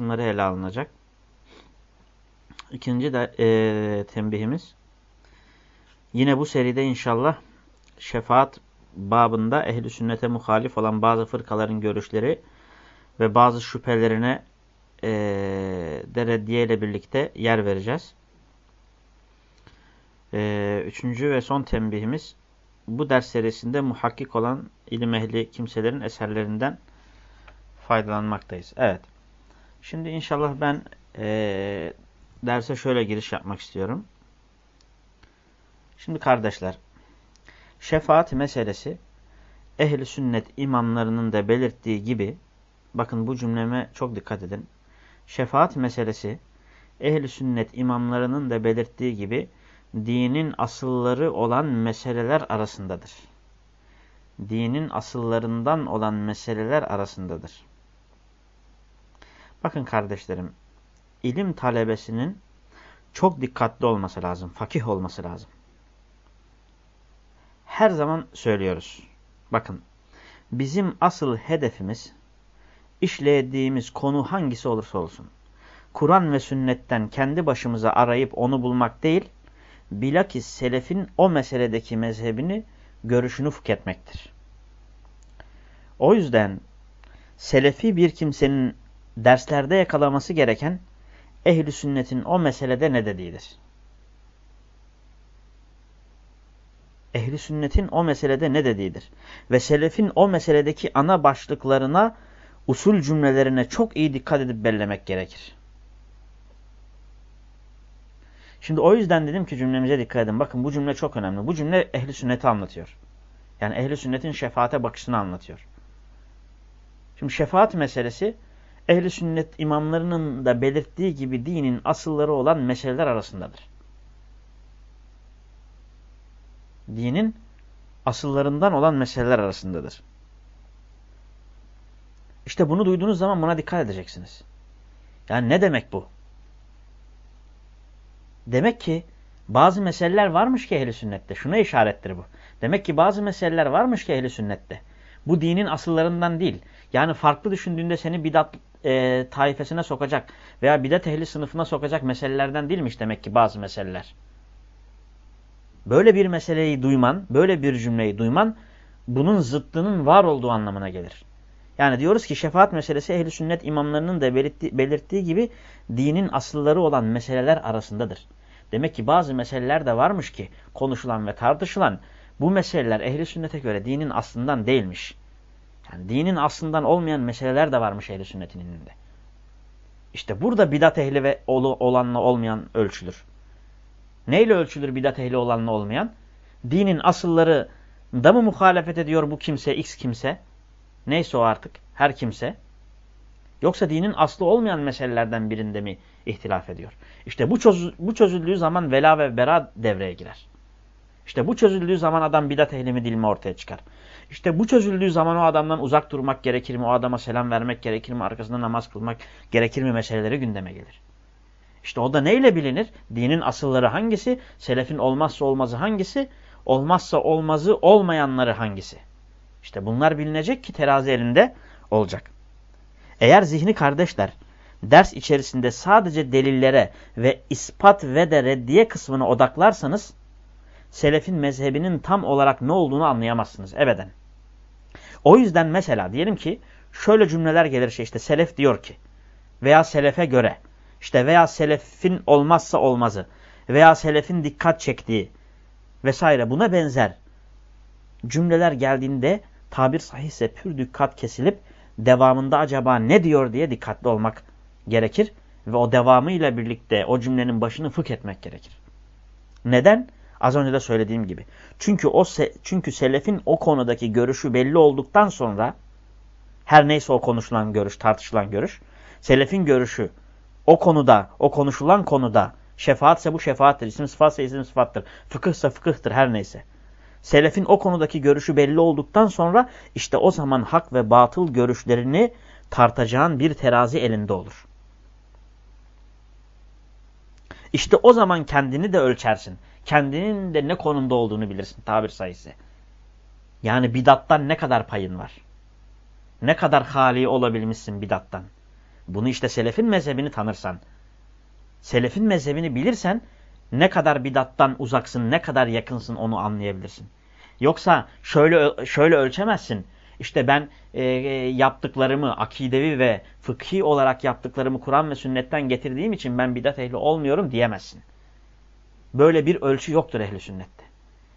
kısımları ele alınacak. İkinci de e, tembihimiz. Yine bu seride inşallah şefaat babında ehli sünnete muhalif olan bazı fırkaların görüşleri ve bazı şüphelerine e, de reddiye ile birlikte yer vereceğiz. E, üçüncü ve son tembihimiz bu ders serisinde muhakkik olan ilim ehli kimselerin eserlerinden faydalanmaktayız. Evet. Şimdi inşallah ben e, derse şöyle giriş yapmak istiyorum. Şimdi kardeşler, şefaat meselesi ehli sünnet imamlarının da belirttiği gibi, bakın bu cümleme çok dikkat edin. Şefaat meselesi ehli sünnet imamlarının da belirttiği gibi dinin asılları olan meseleler arasındadır. Dinin asıllarından olan meseleler arasındadır. Bakın kardeşlerim, ilim talebesinin çok dikkatli olması lazım, fakih olması lazım. Her zaman söylüyoruz. Bakın, bizim asıl hedefimiz, işlediğimiz konu hangisi olursa olsun, Kur'an ve sünnetten kendi başımıza arayıp onu bulmak değil, bilakis selefin o meseledeki mezhebini, görüşünü fuketmektir. O yüzden selefi bir kimsenin derslerde yakalaması gereken ehli sünnetin o meselede ne dediğidir. Ehli sünnetin o meselede ne dediğidir. Ve selefin o meseledeki ana başlıklarına, usul cümlelerine çok iyi dikkat edip bellemek gerekir. Şimdi o yüzden dedim ki cümlemize dikkat edin. Bakın bu cümle çok önemli. Bu cümle ehli sünneti anlatıyor. Yani ehli sünnetin şefaate bakışını anlatıyor. Şimdi şefaat meselesi ehli sünnet imamlarının da belirttiği gibi dinin asılları olan meseleler arasındadır. Dinin asıllarından olan meseleler arasındadır. İşte bunu duyduğunuz zaman buna dikkat edeceksiniz. Yani ne demek bu? Demek ki bazı meseleler varmış ki ehli sünnette. Şuna işarettir bu. Demek ki bazı meseleler varmış ki ehli sünnette. Bu dinin asıllarından değil. Yani farklı düşündüğünde seni bidat e, taifesine sokacak veya bidat ehli sınıfına sokacak meselelerden değilmiş demek ki bazı meseleler. Böyle bir meseleyi duyman, böyle bir cümleyi duyman bunun zıttının var olduğu anlamına gelir. Yani diyoruz ki şefaat meselesi ehli sünnet imamlarının da belirttiği, belirttiği gibi dinin asılları olan meseleler arasındadır. Demek ki bazı meseleler de varmış ki konuşulan ve tartışılan bu meseleler ehli sünnete göre dinin aslından değilmiş. Yani dinin aslından olmayan meseleler de varmış ehli sünnetin ininde. İşte burada bidat ehli ve olanla olmayan ölçülür. Neyle ölçülür bidat ehli olanla olmayan? Dinin asılları da mı muhalefet ediyor bu kimse, x kimse? Neyse o artık, her kimse. Yoksa dinin aslı olmayan meselelerden birinde mi ihtilaf ediyor? İşte bu, çöz bu çözüldüğü zaman vela ve bera devreye girer. İşte bu çözüldüğü zaman adam bidat ehli mi dilimi ortaya çıkar. İşte bu çözüldüğü zaman o adamdan uzak durmak gerekir mi? O adama selam vermek gerekir mi? Arkasında namaz kılmak gerekir mi? Meseleleri gündeme gelir. İşte o da neyle bilinir? Dinin asılları hangisi? Selefin olmazsa olmazı hangisi? Olmazsa olmazı olmayanları hangisi? İşte bunlar bilinecek ki terazi elinde olacak. Eğer zihni kardeşler ders içerisinde sadece delillere ve ispat ve de reddiye kısmına odaklarsanız selefin mezhebinin tam olarak ne olduğunu anlayamazsınız ebeden. O yüzden mesela diyelim ki şöyle cümleler gelir şey işte selef diyor ki veya selefe göre işte veya selefin olmazsa olmazı veya selefin dikkat çektiği vesaire buna benzer cümleler geldiğinde tabir sahihse pür dikkat kesilip devamında acaba ne diyor diye dikkatli olmak gerekir ve o devamıyla birlikte o cümlenin başını fıkh etmek gerekir. Neden? Az önce de söylediğim gibi. Çünkü o se çünkü selefin o konudaki görüşü belli olduktan sonra her neyse o konuşulan görüş, tartışılan görüş, selefin görüşü o konuda, o konuşulan konuda şefaatse bu şefaattir, isim sıfatsa isim sıfattır, fıkıhsa fıkıhtır her neyse. Selefin o konudaki görüşü belli olduktan sonra işte o zaman hak ve batıl görüşlerini tartacağın bir terazi elinde olur. İşte o zaman kendini de ölçersin. Kendinin de ne konumda olduğunu bilirsin tabir sayısı. Yani bidattan ne kadar payın var? Ne kadar hali olabilmişsin bidattan? Bunu işte selefin mezhebini tanırsan, selefin mezhebini bilirsen ne kadar bidattan uzaksın, ne kadar yakınsın onu anlayabilirsin. Yoksa şöyle şöyle ölçemezsin. İşte ben e, yaptıklarımı akidevi ve fıkhi olarak yaptıklarımı Kur'an ve sünnetten getirdiğim için ben bidat ehli olmuyorum diyemezsin. Böyle bir ölçü yoktur ehli sünnette.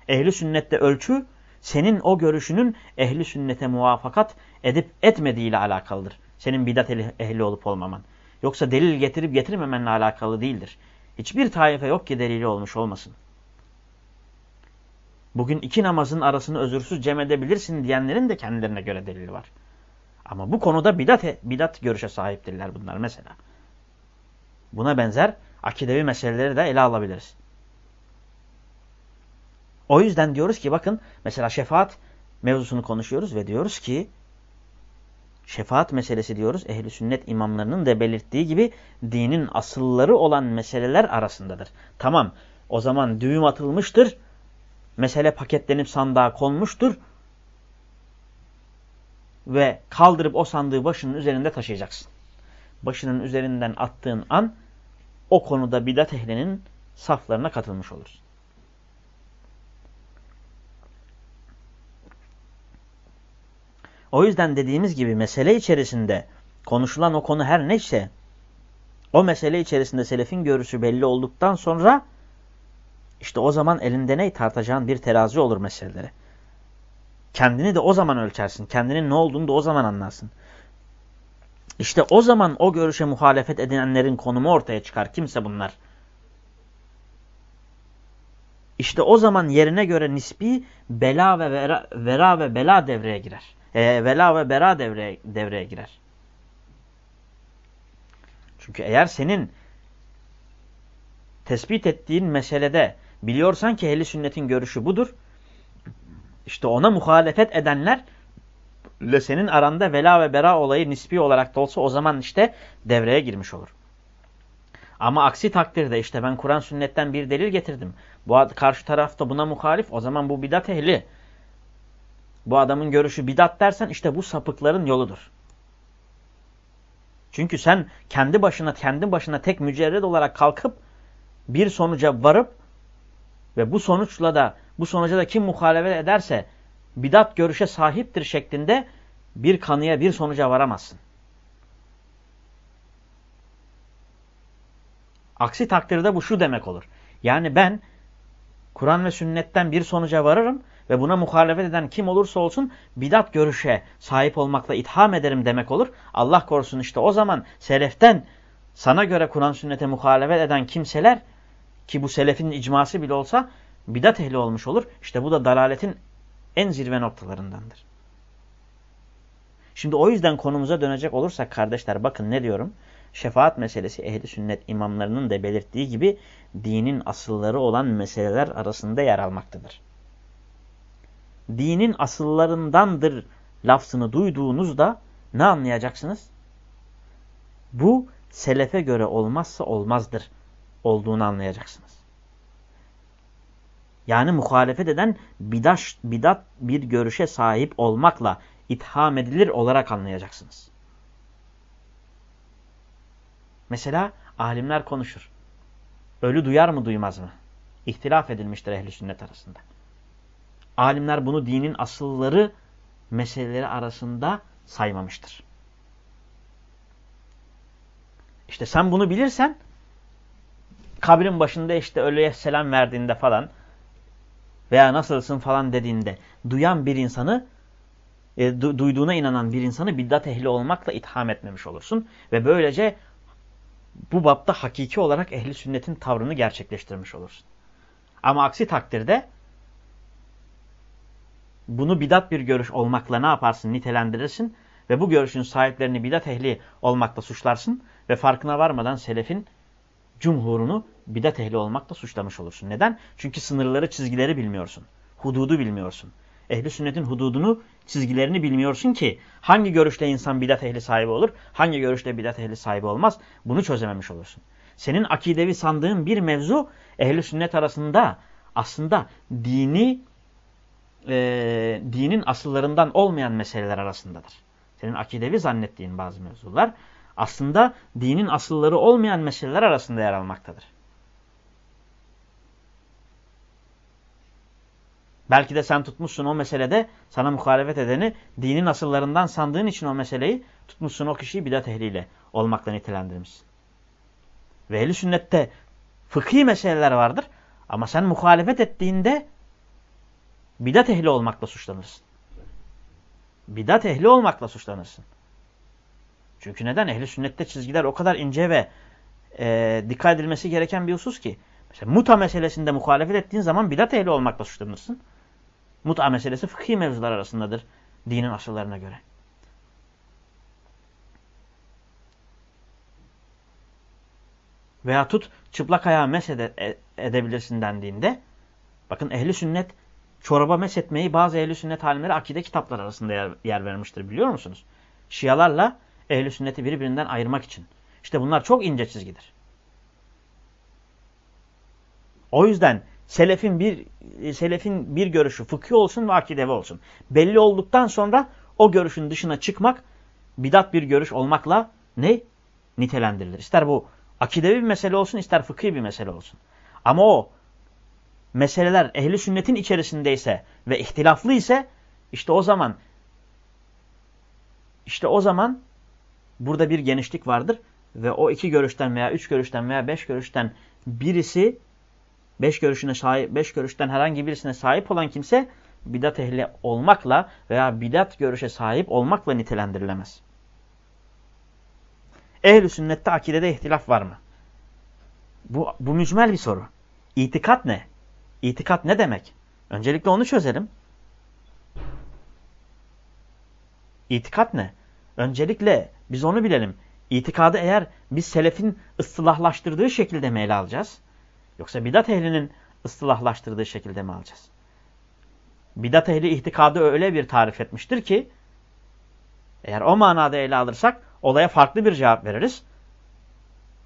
Ehli sünnette ölçü senin o görüşünün ehli sünnete muvafakat edip etmediği ile alakalıdır. Senin bidat ehli olup olmaman. Yoksa delil getirip getirmemenle alakalı değildir. Hiçbir taife yok ki delili olmuş olmasın. Bugün iki namazın arasını özürsüz cem edebilirsin diyenlerin de kendilerine göre delili var. Ama bu konuda bidat, bidat görüşe sahiptirler bunlar mesela. Buna benzer akidevi meseleleri de ele alabiliriz. O yüzden diyoruz ki bakın mesela şefaat mevzusunu konuşuyoruz ve diyoruz ki şefaat meselesi diyoruz ehli sünnet imamlarının da belirttiği gibi dinin asılları olan meseleler arasındadır. Tamam o zaman düğüm atılmıştır. Mesele paketlenip sandığa konmuştur. Ve kaldırıp o sandığı başının üzerinde taşıyacaksın. Başının üzerinden attığın an o konuda bidat ehlinin saflarına katılmış olursun. O yüzden dediğimiz gibi mesele içerisinde konuşulan o konu her neyse o mesele içerisinde selefin görüşü belli olduktan sonra işte o zaman elinde ne tartacağın bir terazi olur meselelere. Kendini de o zaman ölçersin. Kendinin ne olduğunu da o zaman anlarsın. İşte o zaman o görüşe muhalefet edilenlerin konumu ortaya çıkar. Kimse bunlar. İşte o zaman yerine göre nispi bela ve vera, vera ve bela devreye girer e, vela ve bera devreye, devreye girer. Çünkü eğer senin tespit ettiğin meselede biliyorsan ki ehli sünnetin görüşü budur. İşte ona muhalefet edenler ile senin aranda vela ve bera olayı nispi olarak da olsa o zaman işte devreye girmiş olur. Ama aksi takdirde işte ben Kur'an sünnetten bir delil getirdim. Bu karşı tarafta buna muhalif o zaman bu bidat ehli bu adamın görüşü bidat dersen işte bu sapıkların yoludur. Çünkü sen kendi başına kendi başına tek mücerred olarak kalkıp bir sonuca varıp ve bu sonuçla da bu sonuca da kim muhalefet ederse bidat görüşe sahiptir şeklinde bir kanıya bir sonuca varamazsın. Aksi takdirde bu şu demek olur. Yani ben Kur'an ve sünnetten bir sonuca varırım ve buna muhalefet eden kim olursa olsun bidat görüşe sahip olmakla itham ederim demek olur. Allah korusun işte o zaman seleften sana göre Kur'an sünnete muhalefet eden kimseler ki bu selefin icması bile olsa bidat ehli olmuş olur. İşte bu da dalaletin en zirve noktalarındandır. Şimdi o yüzden konumuza dönecek olursak kardeşler bakın ne diyorum. Şefaat meselesi ehli sünnet imamlarının da belirttiği gibi dinin asılları olan meseleler arasında yer almaktadır dinin asıllarındandır lafzını duyduğunuzda ne anlayacaksınız? Bu selefe göre olmazsa olmazdır olduğunu anlayacaksınız. Yani muhalefet eden bidat, bidat bir görüşe sahip olmakla itham edilir olarak anlayacaksınız. Mesela alimler konuşur. Ölü duyar mı duymaz mı? İhtilaf edilmiştir ehli sünnet arasında. Alimler bunu dinin asılları meseleleri arasında saymamıştır. İşte sen bunu bilirsen kabrin başında işte ölüye selam verdiğinde falan veya nasılsın falan dediğinde duyan bir insanı e, du duyduğuna inanan bir insanı biddat ehli olmakla itham etmemiş olursun. Ve böylece bu bapta hakiki olarak ehli sünnetin tavrını gerçekleştirmiş olursun. Ama aksi takdirde bunu bidat bir görüş olmakla ne yaparsın? Nitelendirirsin ve bu görüşün sahiplerini bidat ehli olmakla suçlarsın ve farkına varmadan selefin cumhurunu bidat ehli olmakla suçlamış olursun. Neden? Çünkü sınırları, çizgileri bilmiyorsun. Hududu bilmiyorsun. Ehli sünnetin hududunu, çizgilerini bilmiyorsun ki hangi görüşle insan bidat ehli sahibi olur, hangi görüşle bidat ehli sahibi olmaz bunu çözememiş olursun. Senin akidevi sandığın bir mevzu ehli sünnet arasında aslında dini e, dinin asıllarından olmayan meseleler arasındadır. Senin akidevi zannettiğin bazı mevzular aslında dinin asılları olmayan meseleler arasında yer almaktadır. Belki de sen tutmuşsun o meselede sana muhalefet edeni dinin asıllarından sandığın için o meseleyi tutmuşsun o kişiyi bidat ehliyle olmakla nitelendirmişsin. Ve ehli sünnette fıkhi meseleler vardır ama sen muhalefet ettiğinde bidat ehli olmakla suçlanırsın. Bidat ehli olmakla suçlanırsın. Çünkü neden? Ehli sünnette çizgiler o kadar ince ve e, dikkat edilmesi gereken bir husus ki. Mesela muta meselesinde muhalefet ettiğin zaman bidat ehli olmakla suçlanırsın. Muta meselesi fıkhi mevzular arasındadır dinin asıllarına göre. Veya tut çıplak ayağı mesede e, edebilirsin dendiğinde bakın ehli sünnet çoraba mesetmeyi bazı ehli sünnet alimleri akide kitaplar arasında yer, yer vermiştir biliyor musunuz? Şialarla ehli sünneti birbirinden ayırmak için. İşte bunlar çok ince çizgidir. O yüzden selefin bir selefin bir görüşü fıkhi olsun ve akidevi olsun. Belli olduktan sonra o görüşün dışına çıkmak bidat bir görüş olmakla ne? Nitelendirilir. İster bu akidevi bir mesele olsun ister fıkhi bir mesele olsun. Ama o meseleler ehli sünnetin içerisindeyse ve ihtilaflı ise işte o zaman işte o zaman burada bir genişlik vardır ve o iki görüşten veya üç görüşten veya beş görüşten birisi beş görüşüne sahip beş görüşten herhangi birisine sahip olan kimse bidat ehli olmakla veya bidat görüşe sahip olmakla nitelendirilemez. Ehl-i sünnette akidede ihtilaf var mı? Bu, bu mücmel bir soru. İtikat ne? İtikat ne demek? Öncelikle onu çözelim. İtikat ne? Öncelikle biz onu bilelim. İtikadı eğer biz selefin ıstılahlaştırdığı şekilde mi ele alacağız? Yoksa bidat ehlinin ıstılahlaştırdığı şekilde mi alacağız? Bidat ehli itikadı öyle bir tarif etmiştir ki eğer o manada ele alırsak olaya farklı bir cevap veririz.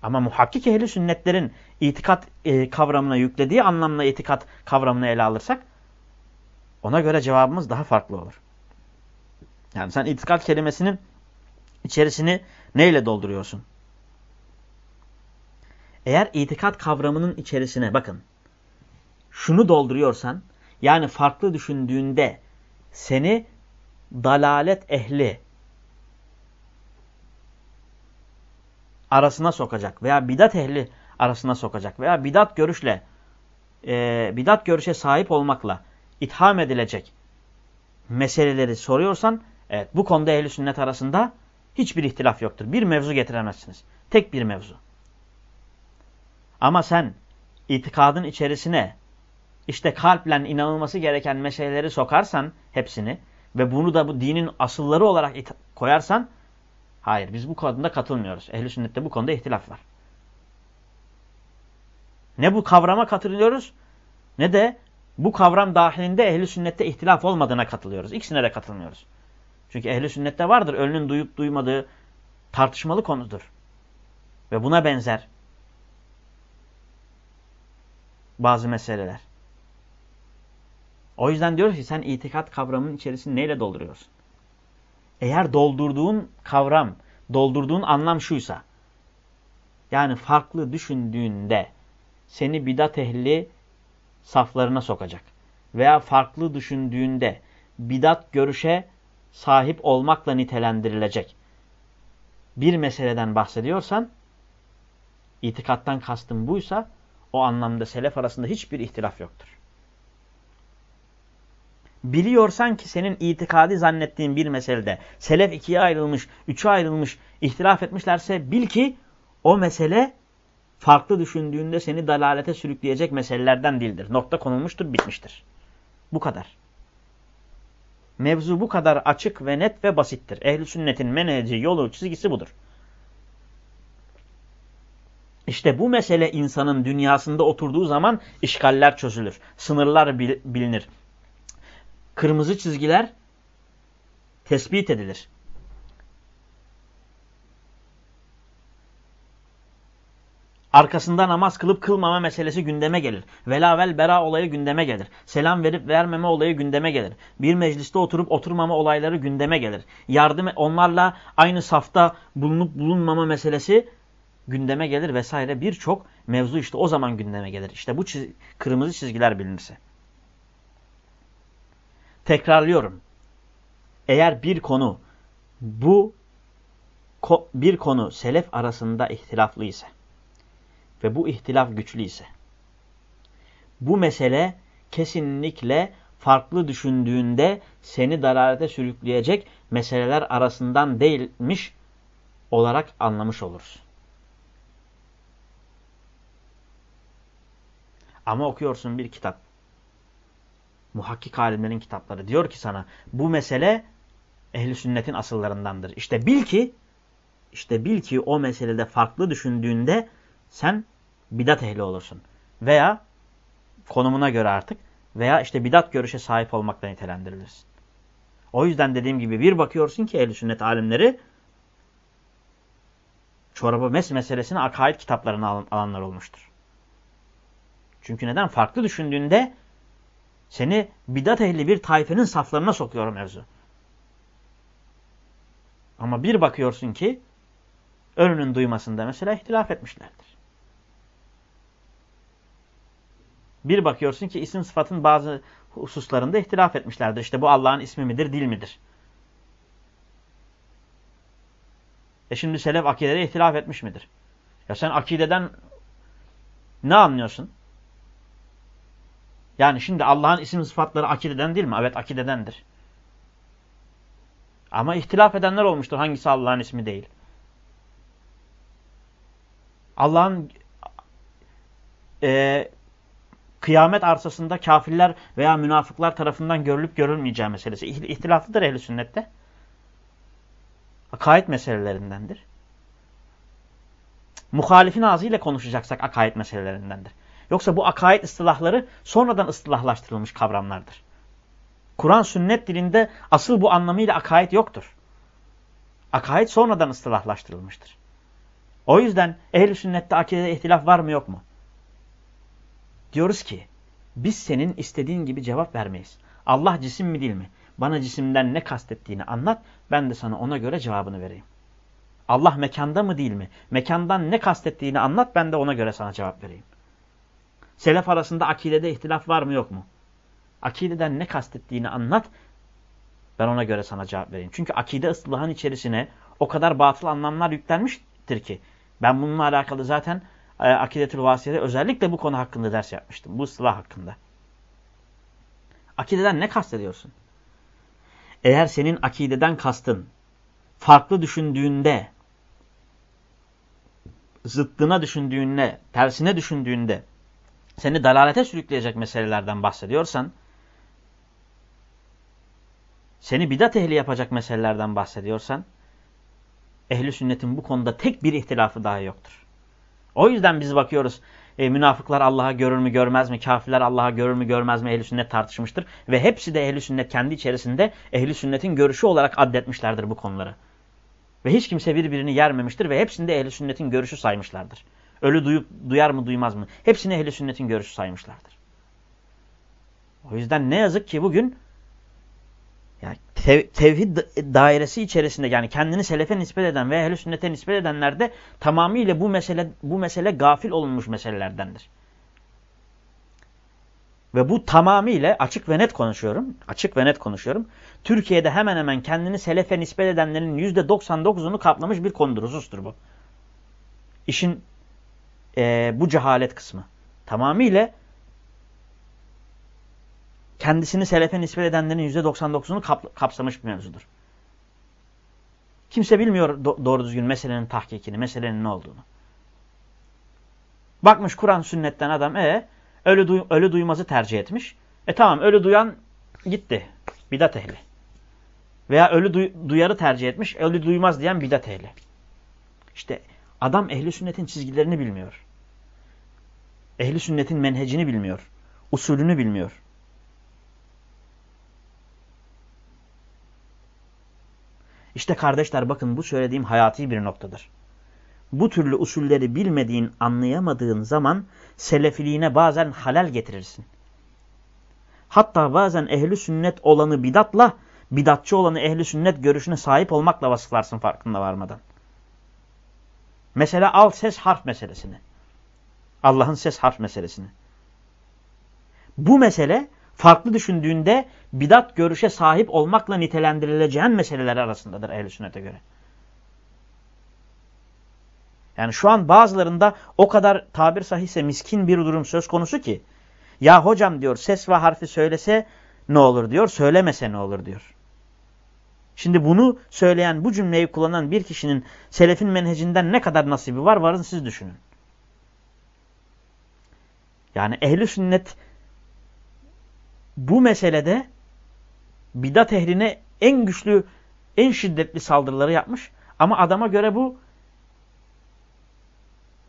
Ama muhakkik ehli sünnetlerin itikat e, kavramına yüklediği anlamla itikat kavramını ele alırsak ona göre cevabımız daha farklı olur. Yani sen itikat kelimesinin içerisini neyle dolduruyorsun? Eğer itikat kavramının içerisine bakın şunu dolduruyorsan yani farklı düşündüğünde seni dalalet ehli arasına sokacak veya bidat ehli arasına sokacak veya bidat görüşle e, bidat görüşe sahip olmakla itham edilecek meseleleri soruyorsan evet bu konuda ehli sünnet arasında hiçbir ihtilaf yoktur. Bir mevzu getiremezsiniz. Tek bir mevzu. Ama sen itikadın içerisine işte kalple inanılması gereken meseleleri sokarsan hepsini ve bunu da bu dinin asılları olarak koyarsan hayır biz bu konuda katılmıyoruz. Ehli sünnette bu konuda ihtilaf var. Ne bu kavrama katılıyoruz ne de bu kavram dahilinde ehli sünnette ihtilaf olmadığına katılıyoruz. İkisine de katılmıyoruz. Çünkü ehli sünnette vardır ölünün duyup duymadığı tartışmalı konudur. Ve buna benzer bazı meseleler. O yüzden diyoruz ki sen itikat kavramının içerisini neyle dolduruyorsun? Eğer doldurduğun kavram, doldurduğun anlam şuysa, yani farklı düşündüğünde seni bidat ehli saflarına sokacak veya farklı düşündüğünde bidat görüşe sahip olmakla nitelendirilecek bir meseleden bahsediyorsan, itikattan kastım buysa, o anlamda selef arasında hiçbir ihtilaf yoktur. Biliyorsan ki senin itikadi zannettiğin bir meselede selef ikiye ayrılmış, üçe ayrılmış, ihtilaf etmişlerse bil ki o mesele farklı düşündüğünde seni dalalete sürükleyecek meselelerden değildir. Nokta konulmuştur, bitmiştir. Bu kadar. Mevzu bu kadar açık ve net ve basittir. Ehl-i sünnetin menheci, yolu, çizgisi budur. İşte bu mesele insanın dünyasında oturduğu zaman işgaller çözülür. Sınırlar bilinir. Kırmızı çizgiler tespit edilir. Arkasında namaz kılıp kılmama meselesi gündeme gelir. Velavel bera olayı gündeme gelir. Selam verip vermeme olayı gündeme gelir. Bir mecliste oturup oturmama olayları gündeme gelir. Yardım onlarla aynı safta bulunup bulunmama meselesi gündeme gelir vesaire. Birçok mevzu işte o zaman gündeme gelir. İşte bu çiz kırmızı çizgiler bilinirse. Tekrarlıyorum. Eğer bir konu bu bir konu selef arasında ihtilaflı ise ve bu ihtilaf güçlü ise bu mesele kesinlikle farklı düşündüğünde seni dalalete sürükleyecek meseleler arasından değilmiş olarak anlamış oluruz. Ama okuyorsun bir kitap. Muhakkik alimlerin kitapları. Diyor ki sana bu mesele ehli sünnetin asıllarındandır. İşte bil ki işte bil ki o meselede farklı düşündüğünde sen bidat ehli olursun. Veya konumuna göre artık veya işte bidat görüşe sahip olmakla nitelendirilirsin. O yüzden dediğim gibi bir bakıyorsun ki ehl sünnet alimleri çorabı mes meselesini akaid kitaplarına alanlar olmuştur. Çünkü neden? Farklı düşündüğünde seni bidat ehli bir tayfenin saflarına sokuyor mevzu. Ama bir bakıyorsun ki önünün duymasında mesela ihtilaf etmişlerdir. Bir bakıyorsun ki isim sıfatın bazı hususlarında ihtilaf etmişlerdir. İşte bu Allah'ın ismi midir, dil midir? E şimdi selef akidede ihtilaf etmiş midir? Ya sen akideden ne anlıyorsun? Yani şimdi Allah'ın isim sıfatları akideden değil mi? Evet akidedendir. Ama ihtilaf edenler olmuştur. Hangisi Allah'ın ismi değil? Allah'ın e, kıyamet arsasında kafirler veya münafıklar tarafından görülüp görülmeyeceği meselesi. İhtilaflıdır ehli sünnette. Akaid meselelerindendir. Muhalifin ağzıyla konuşacaksak akaid meselelerindendir. Yoksa bu akaid ıstılahları sonradan ıstılahlaştırılmış kavramlardır. Kur'an sünnet dilinde asıl bu anlamıyla akaid yoktur. Akaid sonradan ıstılahlaştırılmıştır. O yüzden ehl sünnette akidede ihtilaf var mı yok mu? Diyoruz ki biz senin istediğin gibi cevap vermeyiz. Allah cisim mi değil mi? Bana cisimden ne kastettiğini anlat. Ben de sana ona göre cevabını vereyim. Allah mekanda mı değil mi? Mekandan ne kastettiğini anlat. Ben de ona göre sana cevap vereyim. Selef arasında akidede ihtilaf var mı yok mu? Akideden ne kastettiğini anlat. Ben ona göre sana cevap vereyim. Çünkü akide ıslahın içerisine o kadar batıl anlamlar yüklenmiştir ki. Ben bununla alakalı zaten e, Akidetül Vasiye'de özellikle bu konu hakkında ders yapmıştım. Bu ıslah hakkında. Akideden ne kastediyorsun? Eğer senin akideden kastın farklı düşündüğünde, zıttına düşündüğünde, tersine düşündüğünde seni dalalete sürükleyecek meselelerden bahsediyorsan, seni bidat ehli yapacak meselelerden bahsediyorsan, ehli sünnetin bu konuda tek bir ihtilafı daha yoktur. O yüzden biz bakıyoruz e, münafıklar Allah'a görür mü görmez mi, kafirler Allah'a görür mü görmez mi ehli sünnet tartışmıştır. Ve hepsi de ehli sünnet kendi içerisinde ehli sünnetin görüşü olarak addetmişlerdir bu konuları. Ve hiç kimse birbirini yermemiştir ve hepsinde ehli sünnetin görüşü saymışlardır. Ölü duyup, duyar mı duymaz mı? Hepsini ehli sünnetin görüşü saymışlardır. O yüzden ne yazık ki bugün yani tev tevhid dairesi içerisinde yani kendini selefe nispet eden ve ehl sünnete nispet edenler de tamamıyla bu mesele bu mesele gafil olunmuş meselelerdendir. Ve bu tamamıyla açık ve net konuşuyorum. Açık ve net konuşuyorum. Türkiye'de hemen hemen kendini selefe nispet edenlerin %99'unu kaplamış bir konudur, husustur bu. İşin e, bu cehalet kısmı. Tamamıyla kendisini selefe nispet edenlerin %99'unu kap kapsamış bir mevzudur. Kimse bilmiyor do doğru düzgün meselenin tahkikini, meselenin ne olduğunu. Bakmış Kur'an sünnetten adam e ölü, duy ölü duymazı tercih etmiş. E tamam ölü duyan gitti. Bidat ehli. Veya ölü duy duyarı tercih etmiş. Ölü duymaz diyen bidat ehli. İşte adam ehli sünnetin çizgilerini bilmiyor. Ehli sünnetin menhecini bilmiyor. Usulünü bilmiyor. İşte kardeşler bakın bu söylediğim hayati bir noktadır. bu türlü usulleri bilmediğin, anlayamadığın zaman selefiliğine bazen halel getirirsin. Hatta bazen ehli sünnet olanı bidatla, bidatçı olanı ehli sünnet görüşüne sahip olmakla vasıflarsın farkında varmadan. Mesela al ses harf meselesini. Allah'ın ses harf meselesini. Bu mesele farklı düşündüğünde bidat görüşe sahip olmakla nitelendirileceğin meseleler arasındadır ehl sünnete göre. Yani şu an bazılarında o kadar tabir sahihse miskin bir durum söz konusu ki ya hocam diyor ses ve harfi söylese ne olur diyor, söylemese ne olur diyor. Şimdi bunu söyleyen, bu cümleyi kullanan bir kişinin selefin menhecinden ne kadar nasibi var varın siz düşünün. Yani ehli sünnet bu meselede bidat ehline en güçlü, en şiddetli saldırıları yapmış. Ama adama göre bu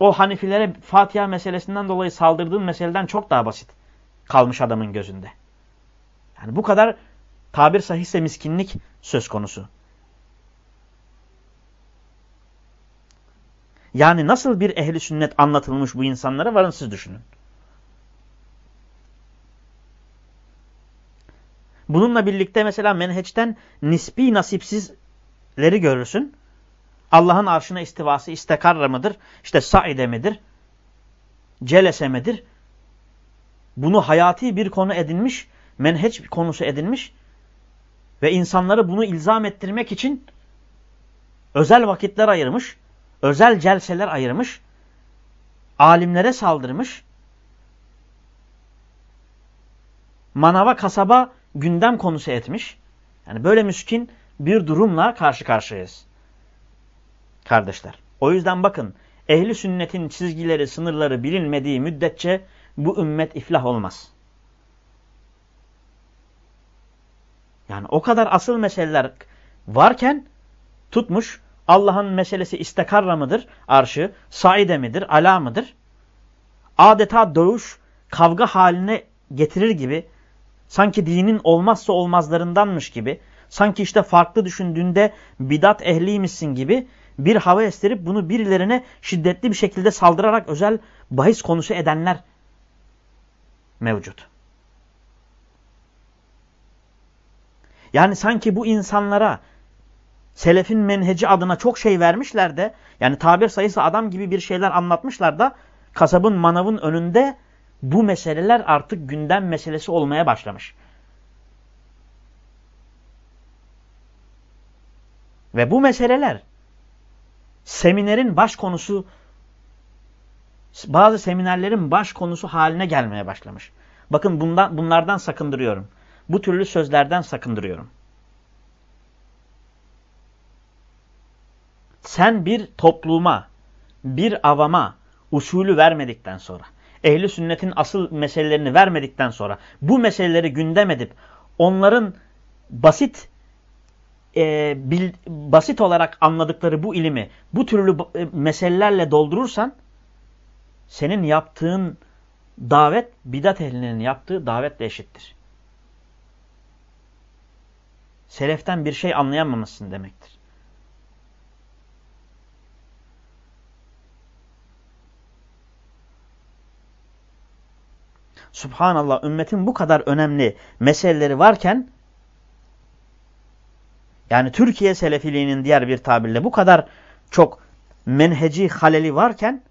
o Hanifilere Fatiha meselesinden dolayı saldırdığın meseleden çok daha basit kalmış adamın gözünde. Yani bu kadar tabir sahihse miskinlik söz konusu. Yani nasıl bir ehli sünnet anlatılmış bu insanlara varın siz düşünün. Bununla birlikte mesela menheçten nispi nasipsizleri görürsün. Allah'ın arşına istivası istekarra mıdır? İşte saide midir? Celese midir? Bunu hayati bir konu edinmiş, menheç konusu edinmiş ve insanları bunu ilzam ettirmek için özel vakitler ayırmış, özel celseler ayırmış, alimlere saldırmış, manava kasaba gündem konusu etmiş. Yani böyle müskin bir durumla karşı karşıyayız. Kardeşler. O yüzden bakın ehli sünnetin çizgileri, sınırları bilinmediği müddetçe bu ümmet iflah olmaz. Yani o kadar asıl meseleler varken tutmuş Allah'ın meselesi istekarra mıdır? Arşı, saide midir? Ala mıdır? Adeta dövüş, kavga haline getirir gibi sanki dinin olmazsa olmazlarındanmış gibi sanki işte farklı düşündüğünde bidat ehliymişsin gibi bir hava estirip bunu birilerine şiddetli bir şekilde saldırarak özel bahis konusu edenler mevcut. Yani sanki bu insanlara selefin menheci adına çok şey vermişler de yani tabir sayısı adam gibi bir şeyler anlatmışlar da kasabın manavın önünde bu meseleler artık gündem meselesi olmaya başlamış. Ve bu meseleler seminerin baş konusu bazı seminerlerin baş konusu haline gelmeye başlamış. Bakın bundan, bunlardan sakındırıyorum. Bu türlü sözlerden sakındırıyorum. Sen bir topluma, bir avama usulü vermedikten sonra, ehli sünnetin asıl meselelerini vermedikten sonra, bu meseleleri gündem edip onların basit e, bil, basit olarak anladıkları bu ilimi bu türlü e, meselelerle doldurursan senin yaptığın davet bidat ehlinin yaptığı davetle eşittir. Seleften bir şey anlayamamışsın demektir. Subhanallah ümmetin bu kadar önemli meseleleri varken yani Türkiye Selefiliğinin diğer bir tabirle bu kadar çok menheci haleli varken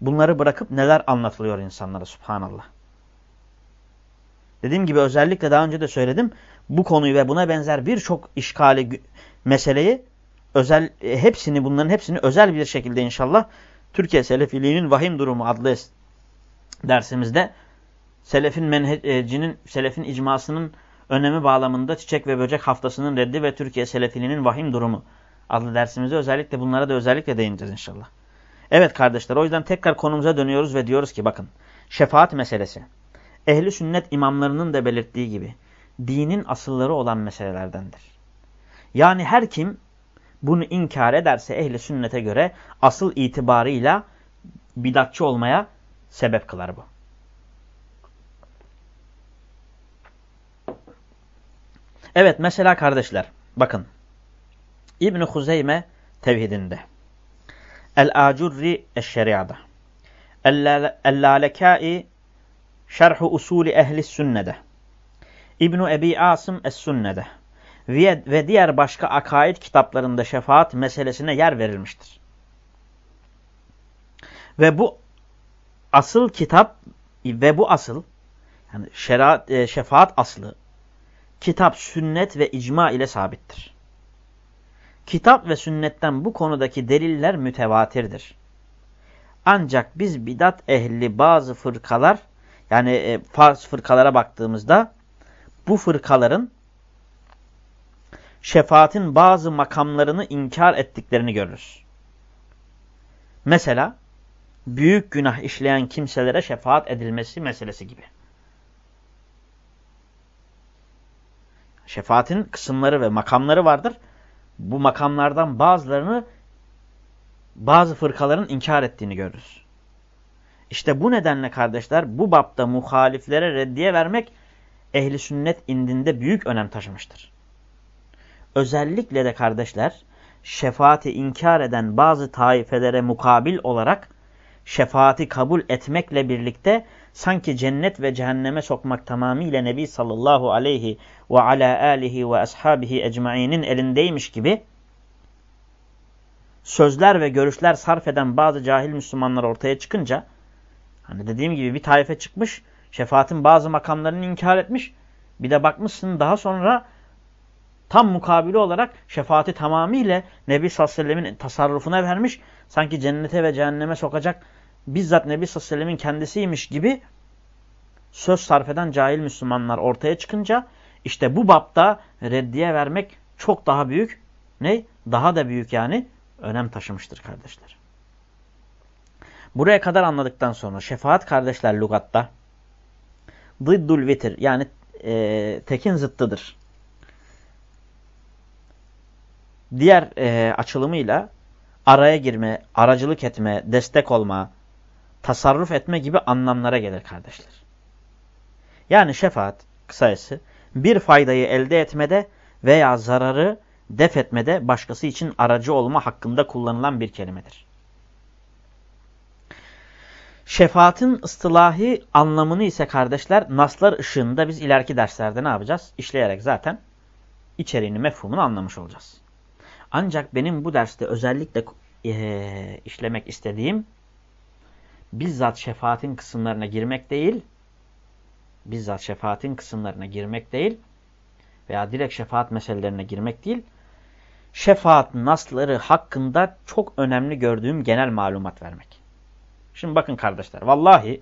bunları bırakıp neler anlatılıyor insanlara subhanallah. Dediğim gibi özellikle daha önce de söyledim. Bu konuyu ve buna benzer birçok işgali meseleyi özel e, hepsini bunların hepsini özel bir şekilde inşallah Türkiye Selefiliğinin vahim durumu adlı dersimizde selefin menhecinin selefin icmasının önemi bağlamında Çiçek ve Böcek Haftası'nın reddi ve Türkiye Selefiliğinin vahim durumu adlı dersimizde özellikle bunlara da özellikle değineceğiz inşallah. Evet kardeşler o yüzden tekrar konumuza dönüyoruz ve diyoruz ki bakın şefaat meselesi ehli sünnet imamlarının da belirttiği gibi dinin asılları olan meselelerdendir. Yani her kim bunu inkar ederse ehli sünnete göre asıl itibarıyla bidatçı olmaya sebep kılar bu. Evet mesela kardeşler bakın İbn-i Huzeyme tevhidinde El-Acurri Eşşeriya'da. El-Lalekai Şerhu Usulü Ehli Sünnede. İbnu Ebi Asım Es-Sünne'de ve, ve diğer başka akaid kitaplarında şefaat meselesine yer verilmiştir. Ve bu asıl kitap ve bu asıl yani şeriat, e, şefaat aslı kitap, sünnet ve icma ile sabittir. Kitap ve sünnetten bu konudaki deliller mütevatirdir. Ancak biz bidat ehli bazı fırkalar yani e, farz fırkalara baktığımızda bu fırkaların şefaatin bazı makamlarını inkar ettiklerini görürüz. Mesela büyük günah işleyen kimselere şefaat edilmesi meselesi gibi. Şefaatin kısımları ve makamları vardır. Bu makamlardan bazılarını bazı fırkaların inkar ettiğini görürüz. İşte bu nedenle kardeşler bu bapta muhaliflere reddiye vermek ehli sünnet indinde büyük önem taşımıştır. Özellikle de kardeşler şefaati inkar eden bazı taifelere mukabil olarak şefaati kabul etmekle birlikte sanki cennet ve cehenneme sokmak tamamıyla Nebi sallallahu aleyhi ve ala alihi ve ashabihi ecmainin elindeymiş gibi sözler ve görüşler sarf eden bazı cahil Müslümanlar ortaya çıkınca hani dediğim gibi bir taife çıkmış şefaatin bazı makamlarını inkar etmiş bir de bakmışsın daha sonra tam mukabili olarak şefaati tamamıyla Nebi sallallahu aleyhi ve sellemin tasarrufuna vermiş. Sanki cennete ve cehenneme sokacak bizzat Nebi sallallahu aleyhi ve sellemin kendisiymiş gibi söz sarf eden cahil Müslümanlar ortaya çıkınca işte bu bapta reddiye vermek çok daha büyük ne? Daha da büyük yani önem taşımıştır kardeşler. Buraya kadar anladıktan sonra şefaat kardeşler lugatta dıddul vitir yani e, tekin zıttıdır. Diğer e, açılımıyla araya girme, aracılık etme, destek olma, tasarruf etme gibi anlamlara gelir kardeşler. Yani şefaat kısayası bir faydayı elde etmede veya zararı def etmede başkası için aracı olma hakkında kullanılan bir kelimedir. Şefaatin ıstılahi anlamını ise kardeşler naslar ışığında biz ileriki derslerde ne yapacağız? İşleyerek zaten içeriğini, mefhumunu anlamış olacağız. Ancak benim bu derste özellikle e, işlemek istediğim bizzat şefaatin kısımlarına girmek değil, bizzat şefaatin kısımlarına girmek değil veya direkt şefaat meselelerine girmek değil, şefaat nasları hakkında çok önemli gördüğüm genel malumat vermek. Şimdi bakın kardeşler, vallahi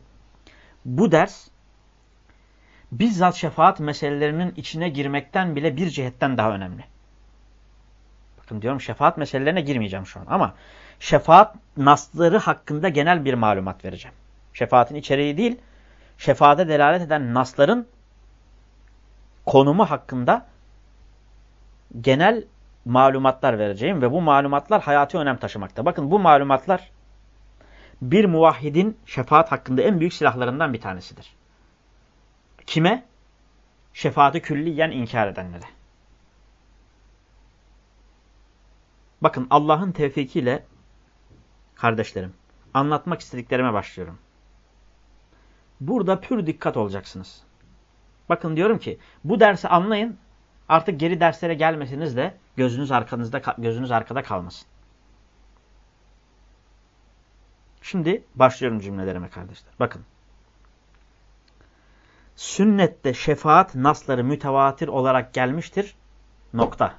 bu ders bizzat şefaat meselelerinin içine girmekten bile bir cihetten daha önemli. Bakın diyorum şefaat meselelerine girmeyeceğim şu an ama şefaat nasları hakkında genel bir malumat vereceğim. Şefaatin içeriği değil, şefaate delalet eden nasların konumu hakkında genel malumatlar vereceğim ve bu malumatlar hayati önem taşımakta. Bakın bu malumatlar bir muvahhidin şefaat hakkında en büyük silahlarından bir tanesidir. Kime? Şefaati külliyen inkar edenlere. Bakın Allah'ın tevfikiyle kardeşlerim anlatmak istediklerime başlıyorum. Burada pür dikkat olacaksınız. Bakın diyorum ki bu dersi anlayın artık geri derslere gelmesiniz de gözünüz arkanızda gözünüz arkada kalmasın. Şimdi başlıyorum cümlelerime kardeşler. Bakın. Sünnette şefaat nasları mütevatir olarak gelmiştir. Nokta.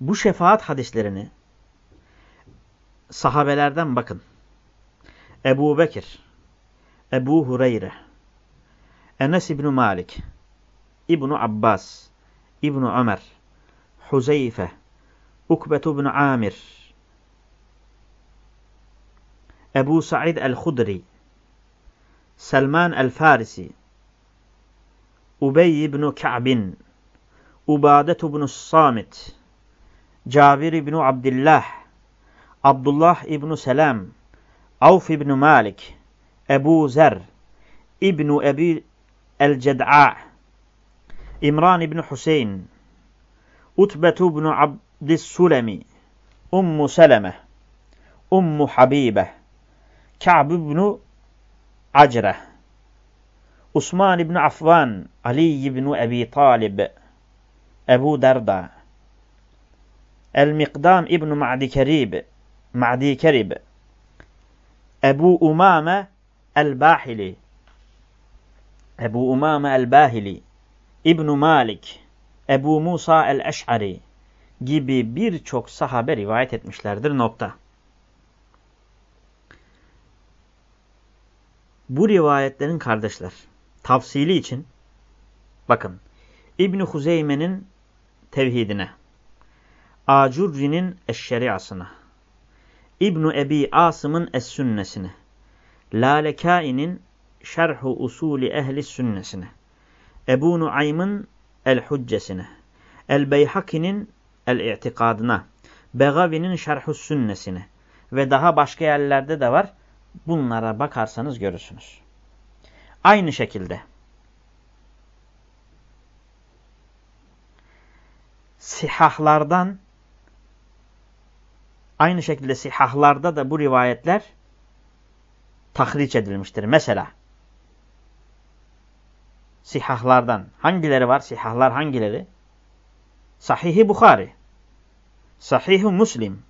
Bu şefaat hadislerini sahabelerden bakın. Ebu Bekir, Ebu Hureyre, Enes İbni Malik, İbni Abbas, İbni Ömer, Huzeyfe, Ukbetu bin Amir, Ebu Sa'id el-Hudri, Selman el-Farisi, Ubey ibn Ka'bin, Ubadetu bin Samit, Cabir ibn Abdullah, Abdullah ibn Selam, Avf ibn Malik, Ebu Zer, İbn Ebi el-Ced'a, İmran İbni Hüseyin, Utbetu İbni Abdis Sulemi, Ummu Seleme, Ummu Habibe, Ka'b İbni Acre, Osman İbni Affan, Ali İbni Ebi Talib, Ebu Derda, El-Mikdam İbni Ma'di Kerib, Ma'di Kerib, Ebu Umame El-Bahili, Ebu Umame el-Bahili, ibn Malik, Ebu Musa el-Eş'ari gibi birçok sahabe rivayet etmişlerdir nokta. Bu rivayetlerin kardeşler tafsili için bakın. İbn Huzeyme'nin tevhidine, Acurri'nin eşşeriasına, İbn Ebi Asım'ın es-sünnesine, Lalekai'nin Şerhu Usuli Ehli Sünnesine, Ebu Nuaym'ın El-Huccesine, El-Beyhaki'nin El-İ'tikadına, Begavi'nin Şerhu Sünnesine ve daha başka yerlerde de var. Bunlara bakarsanız görürsünüz. Aynı şekilde sihahlardan aynı şekilde sihahlarda da bu rivayetler tahriç edilmiştir. Mesela sihahlardan. Hangileri var? Sihahlar hangileri? Sahih-i Bukhari, Sahih-i Müslim,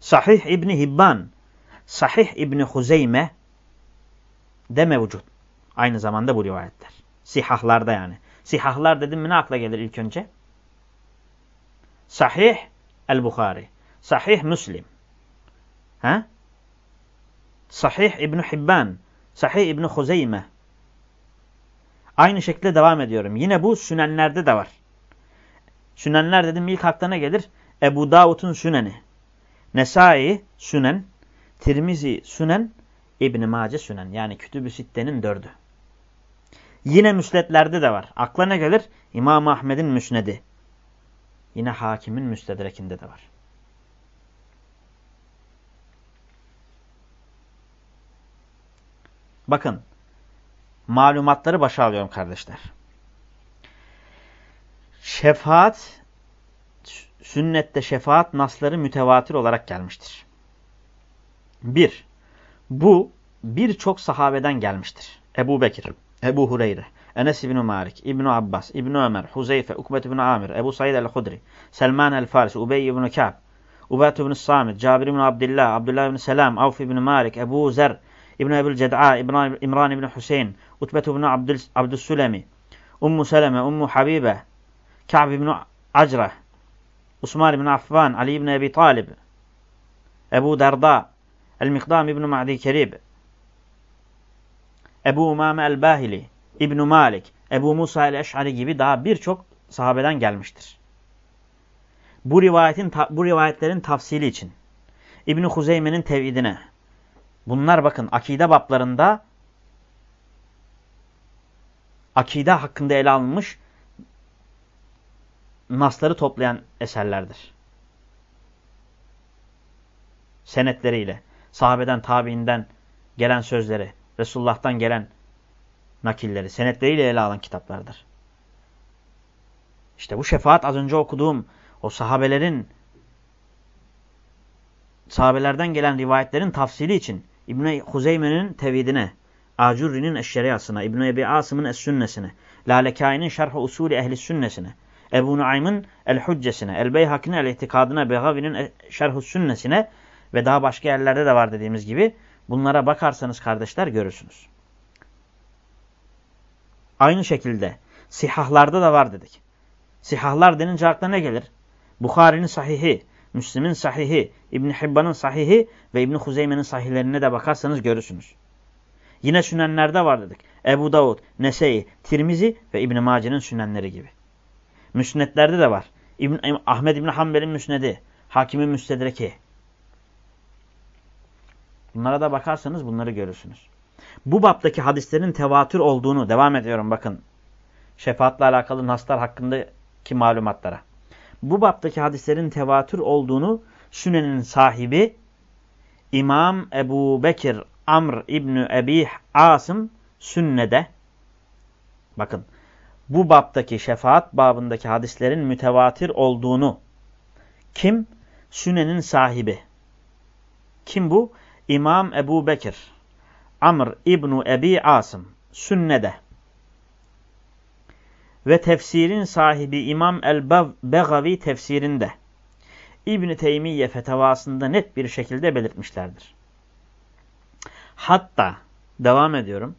Sahih İbni Hibban, Sahih İbni Huzeyme de mevcut. Aynı zamanda bu rivayetler. Sihahlarda yani. Sihahlar dedim mi ne akla gelir ilk önce? Sahih el-Bukhari, Sahih Müslim, ha? Sahih İbni Hibban, Sahih İbni Huzeyme, Aynı şekilde devam ediyorum. Yine bu sünenlerde de var. Sünenler dedim ilk aklına gelir. Ebu Davud'un süneni. Nesai sünen. Tirmizi sünen. İbn-i Mace sünen. Yani Kütüb-ü Sitte'nin dördü. Yine müsletlerde de var. Aklına gelir İmam Ahmed'in müsnedi. Yine hakimin müstedrekinde de var. Bakın malumatları başa alıyorum kardeşler. Şefaat, sünnette şefaat nasları mütevatir olarak gelmiştir. Bir, bu birçok sahabeden gelmiştir. Ebu Bekir, Ebu Hureyre, Enes İbni Malik, İbni Abbas, İbni Ömer, Huzeyfe, Ukbet İbni Amir, Ebu Said el-Hudri, Selman el-Farisi, Ubey İbni Ka'b, Ubet İbni Samit, Cabir İbni Abdillah, Abdullah İbni Selam, Avf İbni Malik, Ebu Zer, İbni Ebu'l Ced'a, İmran İbni Hüseyin, Utbet ibn Abdüssulemi, Ummu Seleme, Ummu Habibe, Ka'b ibn Acre, Osman ibn Affan, Ali ibn Ebi Talib, Ebu Derda, El-Mikdam ibn Ma'di Kerib, Ebu Umame el-Bahili, İbn Malik, Ebu Musa el-Eş'ari gibi daha birçok sahabeden gelmiştir. Bu rivayetin bu rivayetlerin tafsili için İbn Huzeyme'nin tevhidine bunlar bakın akide bablarında akide hakkında ele alınmış nasları toplayan eserlerdir. Senetleriyle, sahabeden, tabiinden gelen sözleri, Resulullah'tan gelen nakilleri, senetleriyle ele alan kitaplardır. İşte bu şefaat az önce okuduğum o sahabelerin sahabelerden gelen rivayetlerin tafsili için İbn-i Huzeyme'nin tevhidine Acurri'nin eşşeriyasına, İbn-i Ebi Asım'ın es-sünnesine, Lalekai'nin şerh usulü ehli sünnesine, Ebu Nuaym'ın el-Huccesine, El-Beyhaki'nin el-İtikadına, Begavi'nin şerh sünnesine ve daha başka yerlerde de var dediğimiz gibi bunlara bakarsanız kardeşler görürsünüz. Aynı şekilde sihahlarda da var dedik. Sihahlar denince akla ne gelir? Bukhari'nin sahihi, Müslim'in sahihi, İbn Hibban'ın sahihi ve İbn Huzeyme'nin sahihlerine de bakarsanız görürsünüz. Yine sünenlerde var dedik. Ebu Davud, Nese'yi, Tirmizi ve İbn-i Mace'nin sünenleri gibi. Müsnetlerde de var. İbn Ahmed İbn Hanbel'in müsnedi, Hakim'in müstedreki. Bunlara da bakarsanız bunları görürsünüz. Bu baptaki hadislerin tevatür olduğunu devam ediyorum bakın. Şefaatla alakalı naslar hakkındaki malumatlara. Bu baptaki hadislerin tevatür olduğunu Sünen'in sahibi İmam Ebu Bekir Amr İbni Ebi Asım Sünne'de bakın bu baptaki şefaat babındaki hadislerin mütevatir olduğunu kim? Sünnenin sahibi. Kim bu? İmam Ebu Bekir. Amr İbnu Ebi Asım. Sünnede. Ve tefsirin sahibi İmam El-Begavi tefsirinde. İbn-i Teymiye fetavasında net bir şekilde belirtmişlerdir. Hatta, devam ediyorum,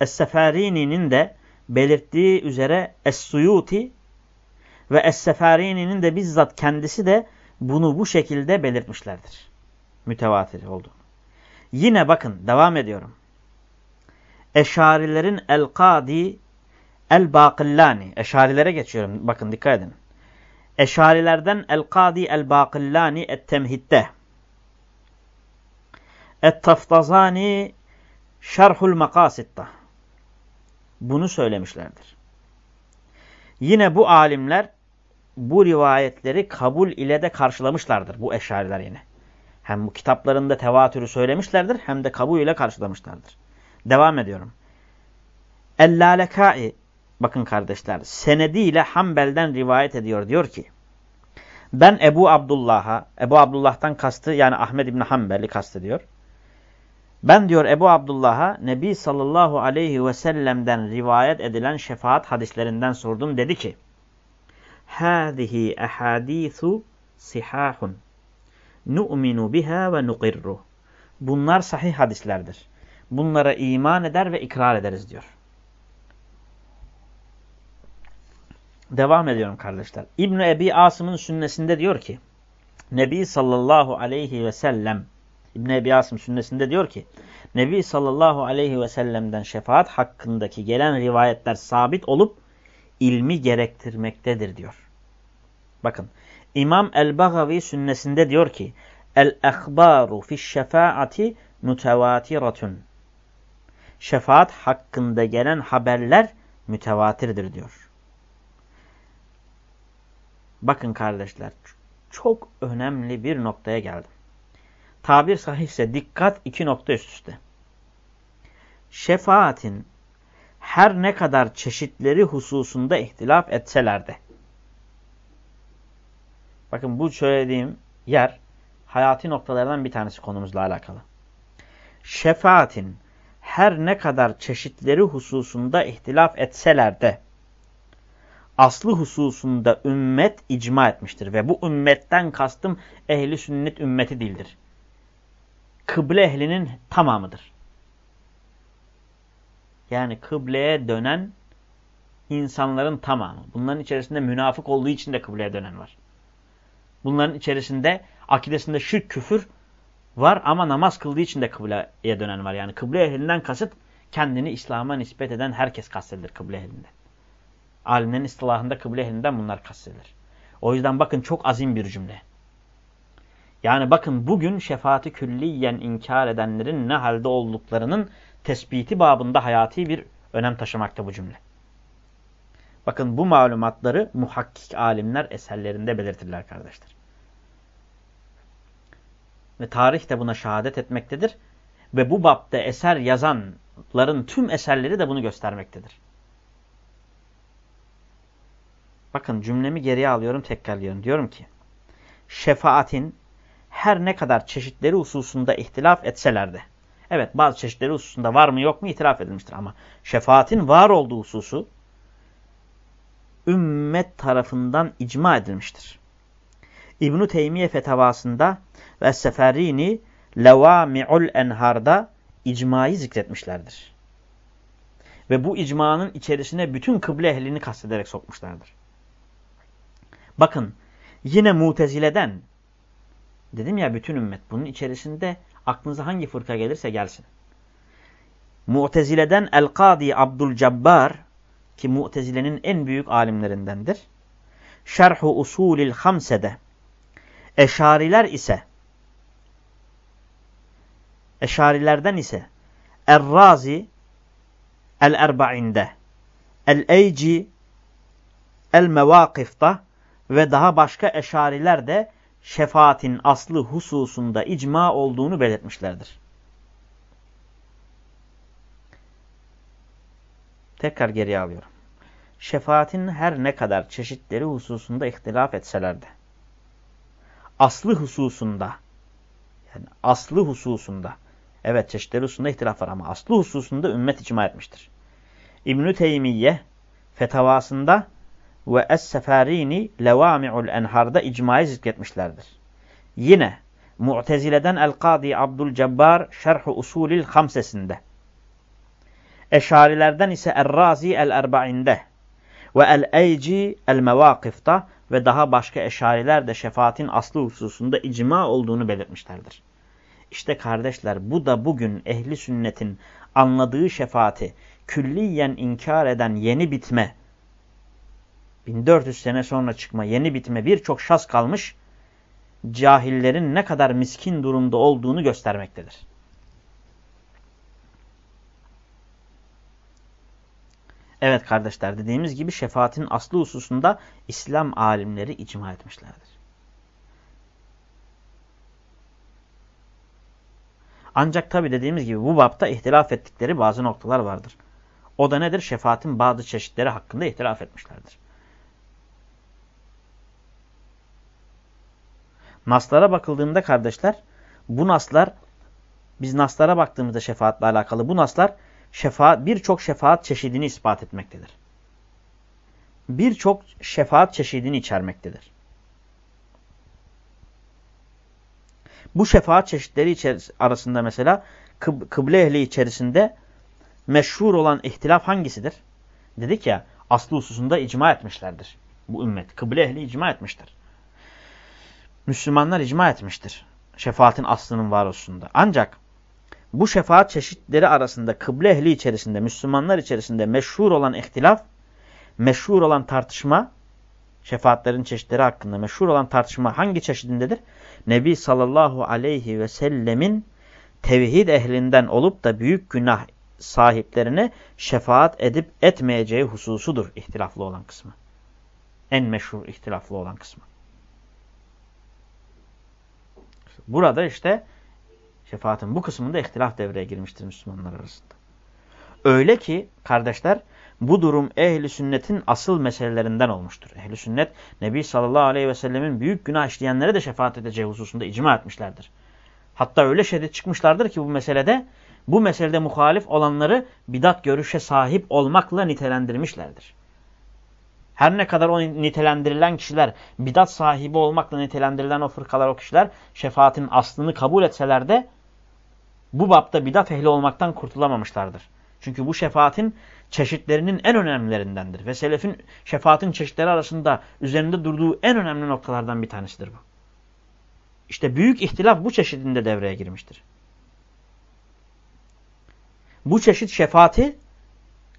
Es-Seferini'nin de belirttiği üzere Es-Suyuti ve Es-Seferini'nin de bizzat kendisi de bunu bu şekilde belirtmişlerdir. Mütevatir oldu. Yine bakın devam ediyorum. Eşarilerin El-Kadi El-Bakillani. Eşarilere geçiyorum. Bakın dikkat edin. Eşarilerden El-Kadi El-Bakillani Et-Temhid'de. Et-Taftazani Şerhul Makasit'ta. Bunu söylemişlerdir. Yine bu alimler bu rivayetleri kabul ile de karşılamışlardır bu eşariler yine. Hem bu kitaplarında tevatürü söylemişlerdir hem de kabul ile karşılamışlardır. Devam ediyorum. El-Lalekai bakın kardeşler senediyle Hanbel'den rivayet ediyor. Diyor ki ben Ebu Abdullah'a Ebu Abdullah'tan kastı yani Ahmed İbni Hanbel'i kastediyor. Ben diyor Ebu Abdullah'a Nebi sallallahu aleyhi ve sellem'den rivayet edilen şefaat hadislerinden sordum. Dedi ki Hâzihi ehadîthu sihâhun nu'minu biha ve nuqirru. Bunlar sahih hadislerdir. Bunlara iman eder ve ikrar ederiz diyor. Devam ediyorum kardeşler. İbn Ebi Asım'ın sünnesinde diyor ki Nebi sallallahu aleyhi ve sellem İbn Ebi Asım sünnesinde diyor ki Nebi sallallahu aleyhi ve sellem'den şefaat hakkındaki gelen rivayetler sabit olup ilmi gerektirmektedir diyor. Bakın İmam el-Bagavi sünnesinde diyor ki El-ehbaru fi'ş-şefaati mütevatiratun. Şefaat hakkında gelen haberler mütevatirdir diyor. Bakın kardeşler çok önemli bir noktaya geldim. Tabir sahihse dikkat iki nokta üst üste. Şefaatin her ne kadar çeşitleri hususunda ihtilaf etseler de Bakın bu söylediğim yer hayati noktalardan bir tanesi konumuzla alakalı. Şefaatin her ne kadar çeşitleri hususunda ihtilaf etseler de aslı hususunda ümmet icma etmiştir. Ve bu ümmetten kastım ehli sünnet ümmeti değildir. Kıble ehlinin tamamıdır. Yani kıbleye dönen insanların tamamı. Bunların içerisinde münafık olduğu için de kıbleye dönen var. Bunların içerisinde akidesinde şirk küfür var ama namaz kıldığı için de kıbleye dönen var. Yani kıble ehlinden kasıt kendini İslam'a nispet eden herkes kastedilir kıble ehlinden. Alimlerin istilahında kıble ehlinden bunlar kastedilir. O yüzden bakın çok azim bir cümle. Yani bakın bugün şefaati külliyen inkar edenlerin ne halde olduklarının tespiti babında hayati bir önem taşımakta bu cümle. Bakın bu malumatları muhakkik alimler eserlerinde belirtirler kardeşler. Ve tarih de buna şehadet etmektedir. Ve bu bapta eser yazanların tüm eserleri de bunu göstermektedir. Bakın cümlemi geriye alıyorum tekrarlıyorum. Diyorum ki şefaatin her ne kadar çeşitleri hususunda ihtilaf etseler de evet bazı çeşitleri hususunda var mı yok mu itiraf edilmiştir ama şefaatin var olduğu hususu ümmet tarafından icma edilmiştir. İbn-i Teymiye fetavasında ve Seferini Levami'ul Enhar'da icmayı zikretmişlerdir. Ve bu icmanın içerisine bütün kıble ehlini kastederek sokmuşlardır. Bakın yine mutezileden dedim ya bütün ümmet bunun içerisinde aklınıza hangi fırka gelirse gelsin. Mu'tezileden El-Kadi Abdülcebbar ki Mu'tezile'nin en büyük alimlerindendir. Şerhu Usulil Hamse'de Eşariler ise Eşarilerden ise Er-Razi El-Erba'inde El-Eyci El-Mevakif'ta ve daha başka eşariler de şefaatin aslı hususunda icma olduğunu belirtmişlerdir. Tekrar geriye alıyorum. Şefaatin her ne kadar çeşitleri hususunda ihtilaf etseler de, aslı hususunda, yani aslı hususunda, evet çeşitleri hususunda ihtilaf var ama aslı hususunda ümmet icma etmiştir. İbn-i Teymiye fetavasında ve Es-Seferini Levami'ul Enhar'da icmayı zikretmişlerdir. Yine Mu'tezile'den El-Kadi Abdülcebbar Şerh-i Usulil Hamsesinde. Eşarilerden ise Er-Razi El-Erba'inde ve El-Eyci El-Mevakif'ta ve daha başka eşariler de şefaatin aslı hususunda icma olduğunu belirtmişlerdir. İşte kardeşler bu da bugün ehli sünnetin anladığı şefaati külliyen inkar eden yeni bitme, 1400 sene sonra çıkma yeni bitme birçok şas kalmış cahillerin ne kadar miskin durumda olduğunu göstermektedir. Evet kardeşler dediğimiz gibi şefaatin aslı hususunda İslam alimleri icma etmişlerdir. Ancak tabi dediğimiz gibi bu bapta ihtilaf ettikleri bazı noktalar vardır. O da nedir? Şefaatin bazı çeşitleri hakkında ihtilaf etmişlerdir. Naslara bakıldığında kardeşler bu naslar biz naslara baktığımızda şefaatle alakalı bu naslar şefaat birçok şefaat çeşidini ispat etmektedir. Birçok şefaat çeşidini içermektedir. Bu şefaat çeşitleri arasında mesela kıb kıble ehli içerisinde meşhur olan ihtilaf hangisidir? Dedik ya aslı hususunda icma etmişlerdir. Bu ümmet kıble ehli icma etmiştir. Müslümanlar icma etmiştir. Şefaatin aslının var hususunda. Ancak bu şefaat çeşitleri arasında kıble ehli içerisinde, Müslümanlar içerisinde meşhur olan ihtilaf, meşhur olan tartışma, şefaatlerin çeşitleri hakkında meşhur olan tartışma hangi çeşidindedir? Nebi sallallahu aleyhi ve sellemin tevhid ehlinden olup da büyük günah sahiplerine şefaat edip etmeyeceği hususudur ihtilaflı olan kısmı. En meşhur ihtilaflı olan kısmı. Burada işte şefaatin bu kısmında ihtilaf devreye girmiştir Müslümanlar arasında. Öyle ki kardeşler bu durum ehli sünnetin asıl meselelerinden olmuştur. Ehli sünnet Nebi sallallahu aleyhi ve sellemin büyük günah işleyenlere de şefaat edeceği hususunda icma etmişlerdir. Hatta öyle şiddet çıkmışlardır ki bu meselede bu meselede muhalif olanları bidat görüşe sahip olmakla nitelendirmişlerdir. Her ne kadar o nitelendirilen kişiler, bidat sahibi olmakla nitelendirilen o fırkalar, o kişiler şefaatin aslını kabul etseler de bu bapta bidat ehli olmaktan kurtulamamışlardır. Çünkü bu şefaatin çeşitlerinin en önemlilerindendir. Ve selefin şefaatin çeşitleri arasında üzerinde durduğu en önemli noktalardan bir tanesidir bu. İşte büyük ihtilaf bu çeşidinde devreye girmiştir. Bu çeşit şefaati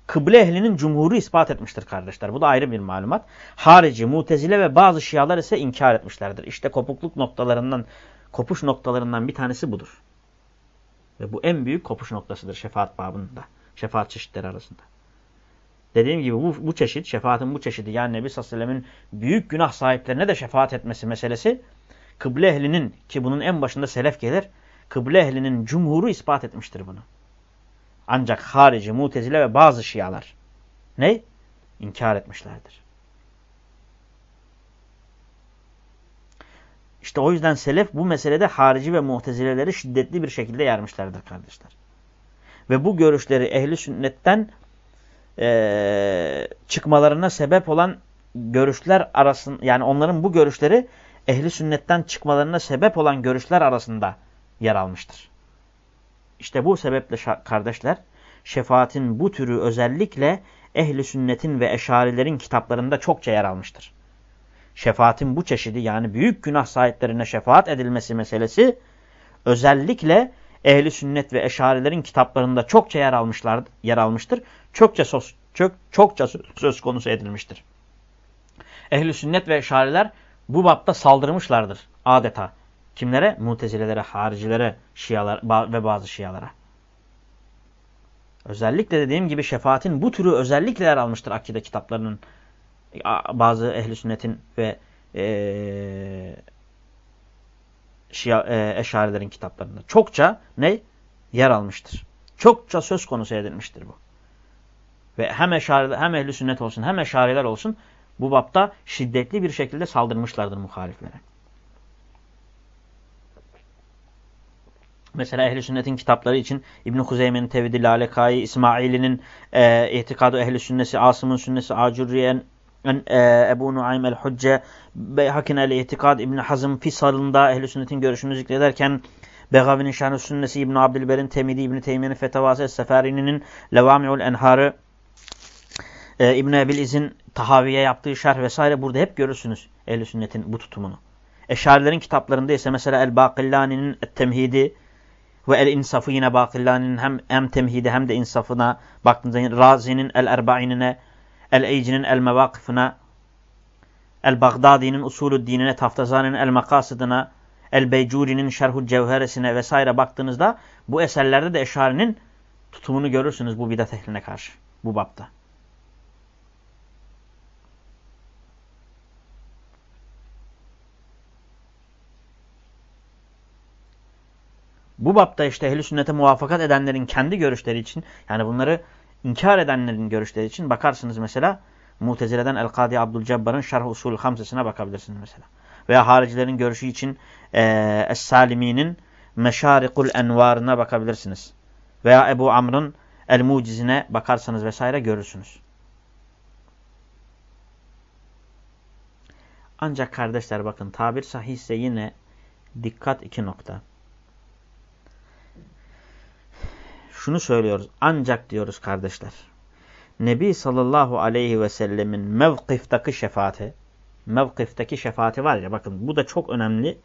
kıble ehlinin cumhuru ispat etmiştir kardeşler. Bu da ayrı bir malumat. Harici, mutezile ve bazı şialar ise inkar etmişlerdir. İşte kopukluk noktalarından, kopuş noktalarından bir tanesi budur. Ve bu en büyük kopuş noktasıdır şefaat babında. Şefaat çeşitleri arasında. Dediğim gibi bu, bu çeşit, şefaatin bu çeşidi yani Nebi sallallahu aleyhi ve sellemin büyük günah sahiplerine de şefaat etmesi meselesi kıble ehlinin ki bunun en başında selef gelir. Kıble ehlinin cumhuru ispat etmiştir bunu. Ancak harici, mutezile ve bazı şialar ne? İnkar etmişlerdir. İşte o yüzden selef bu meselede harici ve mutezileleri şiddetli bir şekilde yermişlerdir kardeşler. Ve bu görüşleri ehli sünnetten e, çıkmalarına sebep olan görüşler arasında yani onların bu görüşleri ehli sünnetten çıkmalarına sebep olan görüşler arasında yer almıştır. İşte bu sebeple kardeşler şefaatin bu türü özellikle ehli sünnetin ve eşarilerin kitaplarında çokça yer almıştır. Şefaatin bu çeşidi yani büyük günah sahiplerine şefaat edilmesi meselesi özellikle ehli sünnet ve eşarilerin kitaplarında çokça yer almışlar yer almıştır. Çokça söz, çok, çokça söz konusu edilmiştir. Ehli sünnet ve eşariler bu bapta saldırmışlardır adeta. Kimlere? Mutezilelere, haricilere, şialar ve bazı şialara. Özellikle dediğim gibi şefaatin bu türü özellikle yer almıştır akide kitaplarının bazı ehli sünnetin ve e, şia, e, eşarilerin kitaplarında. Çokça ne? Yer almıştır. Çokça söz konusu edilmiştir bu. ve hem eşari, hem ehli sünnet olsun hem eşariler olsun bu bapta şiddetli bir şekilde saldırmışlardır muhaliflere. Mesela Ehl-i Sünnet'in kitapları için İbn-i Kuzeyme'nin Tevhid-i Lalekai, İsmail'inin e, İtikad-ı Ehl-i Sünnesi, Asım'ın Sünnesi, Acurriyen, e, Ebu Nuaym el-Hucce, Beyhakin el-İtikad, İbn Hazım Fisal'ında Ehl-i Sünnet'in görüşünü zikrederken Begavi'nin Şan-ı Sünnesi, İbn Abdülber'in Temidi, İbn Teymiye'nin Fetavası, Seferi'nin Levami'ul Enharı, e, İbn Ebil İz'in Tahaviye yaptığı şerh vesaire burada hep görürsünüz Ehl-i Sünnet'in bu tutumunu. Eşarilerin kitaplarında ise mesela El-Bakillani'nin Et-Temhidi, ve el insafı yine Bakillani'nin hem, hem temhidi hem de insafına baktığınızda Razi'nin el erba'inine, el eycinin el mevakıfına, el Bagdadi'nin usulü dinine, Taftazani'nin el makasıdına, el Beycuri'nin şerhul cevheresine vesaire baktığınızda bu eserlerde de Eşari'nin tutumunu görürsünüz bu bidat ehline karşı bu bapta. Bu bapta işte ehl sünnete muvaffakat edenlerin kendi görüşleri için yani bunları inkar edenlerin görüşleri için bakarsınız mesela Mutezile'den El-Kadi Abdülcebbar'ın Şerh Usul Hamsesine bakabilirsiniz mesela. Veya haricilerin görüşü için e, Es-Salimi'nin Meşarikul Envar'ına bakabilirsiniz. Veya Ebu Amr'ın El-Mucizine bakarsanız vesaire görürsünüz. Ancak kardeşler bakın tabir sahihse yine dikkat iki nokta. Şunu söylüyoruz. Ancak diyoruz kardeşler. Nebi sallallahu aleyhi ve sellemin mevkiftaki şefaati, mevkifteki şefaati var ya bakın bu da çok önemli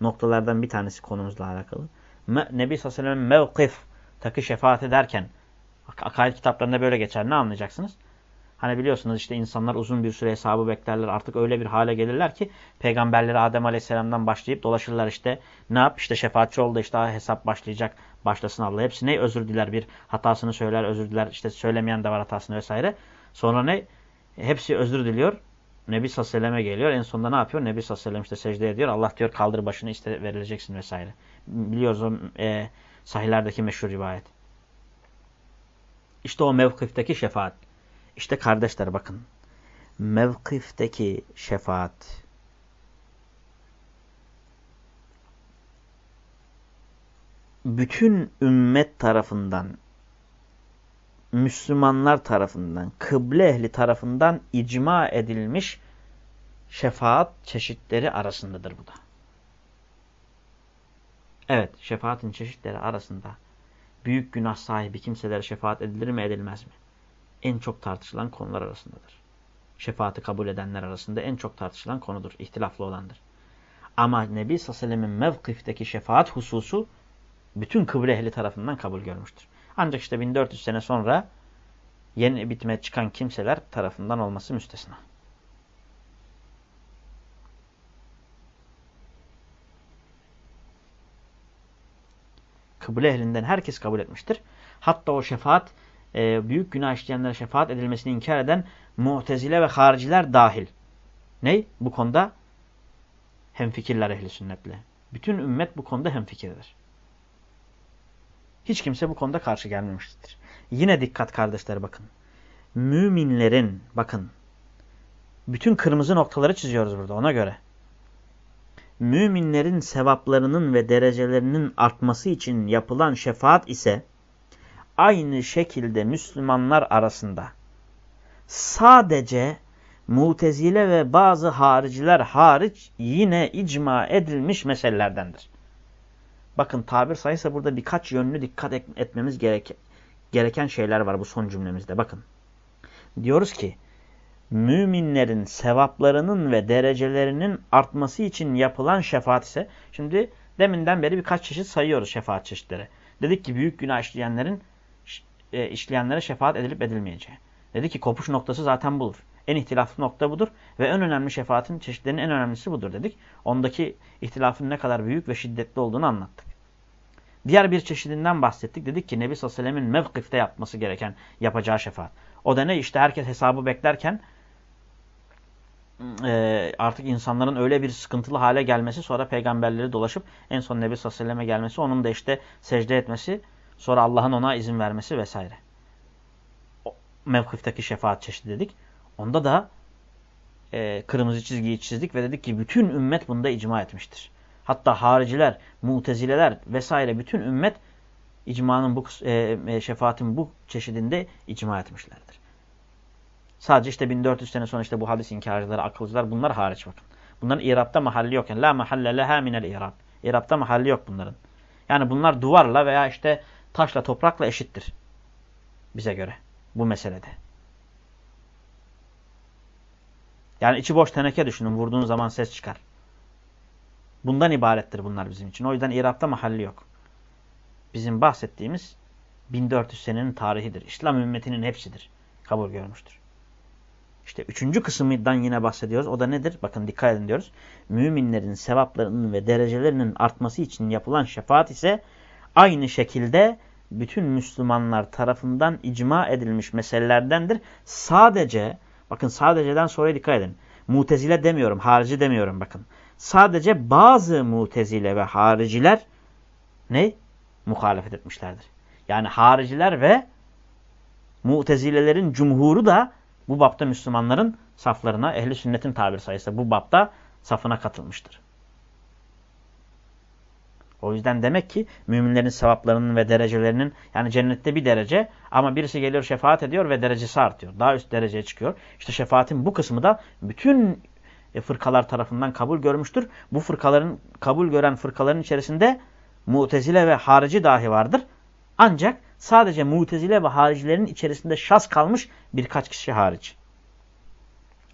noktalardan bir tanesi konumuzla alakalı. Nebi sallallahu aleyhi ve sellemin mevkiftaki şefaati derken akaid kitaplarında böyle geçer. Ne anlayacaksınız? Hani biliyorsunuz işte insanlar uzun bir süre hesabı beklerler. Artık öyle bir hale gelirler ki peygamberleri Adem Aleyhisselam'dan başlayıp dolaşırlar işte. Ne yap? İşte şefaatçi oldu işte hesap başlayacak. Başlasın Allah. Hepsi ne? Özür diler. Bir hatasını söyler, özür diler. İşte söylemeyen de var hatasını vesaire. Sonra ne? Hepsi özür diliyor. Nebi Sallallahu geliyor. En sonunda ne yapıyor? Nebi Sallallahu işte secde ediyor. Allah diyor kaldır başını işte verileceksin vesaire. Biliyoruz o e, sahihlerdeki meşhur rivayet. İşte o mevkifteki şefaat. İşte kardeşler bakın. Mevkifteki şefaat. Bütün ümmet tarafından, Müslümanlar tarafından, kıble ehli tarafından icma edilmiş şefaat çeşitleri arasındadır bu da. Evet, şefaatin çeşitleri arasında büyük günah sahibi kimselere şefaat edilir mi edilmez mi? en çok tartışılan konular arasındadır. Şefaati kabul edenler arasında en çok tartışılan konudur. İhtilaflı olandır. Ama Nebi Sallallahu mevkifteki şefaat hususu bütün kıble ehli tarafından kabul görmüştür. Ancak işte 1400 sene sonra yeni bitmeye çıkan kimseler tarafından olması müstesna. Kıble ehlinden herkes kabul etmiştir. Hatta o şefaat e, büyük günah işleyenlere şefaat edilmesini inkar eden mutezile ve hariciler dahil. Ney? Bu konuda hemfikirler ehli sünnetle. Bütün ümmet bu konuda hemfikirdir. Hiç kimse bu konuda karşı gelmemiştir. Yine dikkat kardeşler bakın. Müminlerin bakın bütün kırmızı noktaları çiziyoruz burada ona göre. Müminlerin sevaplarının ve derecelerinin artması için yapılan şefaat ise aynı şekilde Müslümanlar arasında sadece mutezile ve bazı hariciler hariç yine icma edilmiş meselelerdendir. Bakın tabir sayısı burada birkaç yönlü dikkat etmemiz gerek gereken şeyler var bu son cümlemizde. Bakın. Diyoruz ki müminlerin sevaplarının ve derecelerinin artması için yapılan şefaat ise şimdi deminden beri birkaç çeşit sayıyoruz şefaat çeşitleri. Dedik ki büyük günah işleyenlerin e, işleyenlere şefaat edilip edilmeyeceği. Dedi ki kopuş noktası zaten budur. En ihtilaflı nokta budur ve en önemli şefaatin çeşitlerinin en önemlisi budur dedik. Ondaki ihtilafın ne kadar büyük ve şiddetli olduğunu anlattık. Diğer bir çeşidinden bahsettik. Dedik ki Nebi Sallallahu Aleyhi ve Sellem'in mevkifte yapması gereken yapacağı şefaat. O da ne? İşte herkes hesabı beklerken e, artık insanların öyle bir sıkıntılı hale gelmesi sonra peygamberleri dolaşıp en son Nebi Sallallahu Aleyhi ve Sellem'e gelmesi onun da işte secde etmesi Sonra Allah'ın ona izin vermesi vesaire. mevkifteki şefaat çeşidi dedik. Onda da e, kırmızı çizgiyi çizdik ve dedik ki bütün ümmet bunda icma etmiştir. Hatta hariciler, mutezileler vesaire bütün ümmet icmanın bu e, e, şefaatin bu çeşidinde icma etmişlerdir. Sadece işte 1400 sene sonra işte bu hadis inkarcıları, akılcılar bunlar hariç bakın. Bunların İrab'da mahalli yok. Yani la mahalle leha minel İrab. İrab'da mahalli yok bunların. Yani bunlar duvarla veya işte taşla toprakla eşittir. Bize göre. Bu meselede. Yani içi boş teneke düşünün. Vurduğun zaman ses çıkar. Bundan ibarettir bunlar bizim için. O yüzden İrab'da mahalli yok. Bizim bahsettiğimiz 1400 senenin tarihidir. İslam ümmetinin hepsidir. Kabul görmüştür. İşte üçüncü kısımdan yine bahsediyoruz. O da nedir? Bakın dikkat edin diyoruz. Müminlerin sevaplarının ve derecelerinin artması için yapılan şefaat ise aynı şekilde bütün Müslümanlar tarafından icma edilmiş meselelerdendir. Sadece, bakın sadeceden sonra dikkat edin. Mutezile demiyorum, harici demiyorum bakın. Sadece bazı mutezile ve hariciler ne? Muhalefet etmişlerdir. Yani hariciler ve mutezilelerin cumhuru da bu bapta Müslümanların saflarına ehli sünnetin tabir sayısı bu bapta safına katılmıştır. O yüzden demek ki müminlerin sevaplarının ve derecelerinin yani cennette bir derece ama birisi geliyor şefaat ediyor ve derecesi artıyor. Daha üst dereceye çıkıyor. İşte şefaatin bu kısmı da bütün e, fırkalar tarafından kabul görmüştür. Bu fırkaların kabul gören fırkaların içerisinde mutezile ve harici dahi vardır. Ancak sadece mutezile ve haricilerin içerisinde şas kalmış birkaç kişi hariç.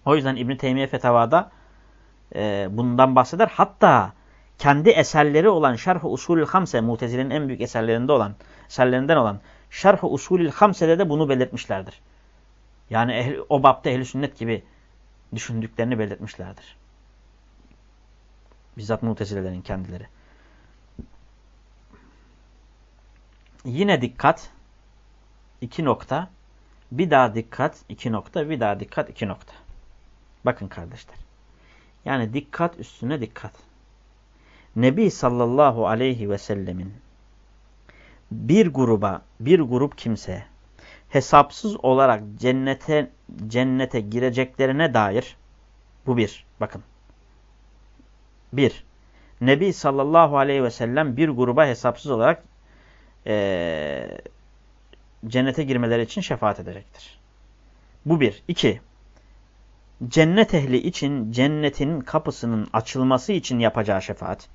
O yüzden İbn-i Teymiye Fetavada e, bundan bahseder. Hatta kendi eserleri olan Şerh-i Usulül Hamse, Mutezile'nin en büyük eserlerinde olan, eserlerinden olan Şerh-i Usulül Hamse'de de bunu belirtmişlerdir. Yani ehli, o bapta ehli sünnet gibi düşündüklerini belirtmişlerdir. Bizzat Mutezilelerin kendileri. Yine dikkat. iki nokta. Bir daha dikkat. iki nokta. Bir daha dikkat. iki nokta. Bakın kardeşler. Yani dikkat üstüne dikkat. Nebi sallallahu aleyhi ve sellemin bir gruba, bir grup kimse hesapsız olarak cennete cennete gireceklerine dair bu bir. Bakın. Bir. Nebi sallallahu aleyhi ve sellem bir gruba hesapsız olarak e, cennete girmeleri için şefaat edecektir. Bu bir. İki. Cennet ehli için cennetin kapısının açılması için yapacağı şefaat.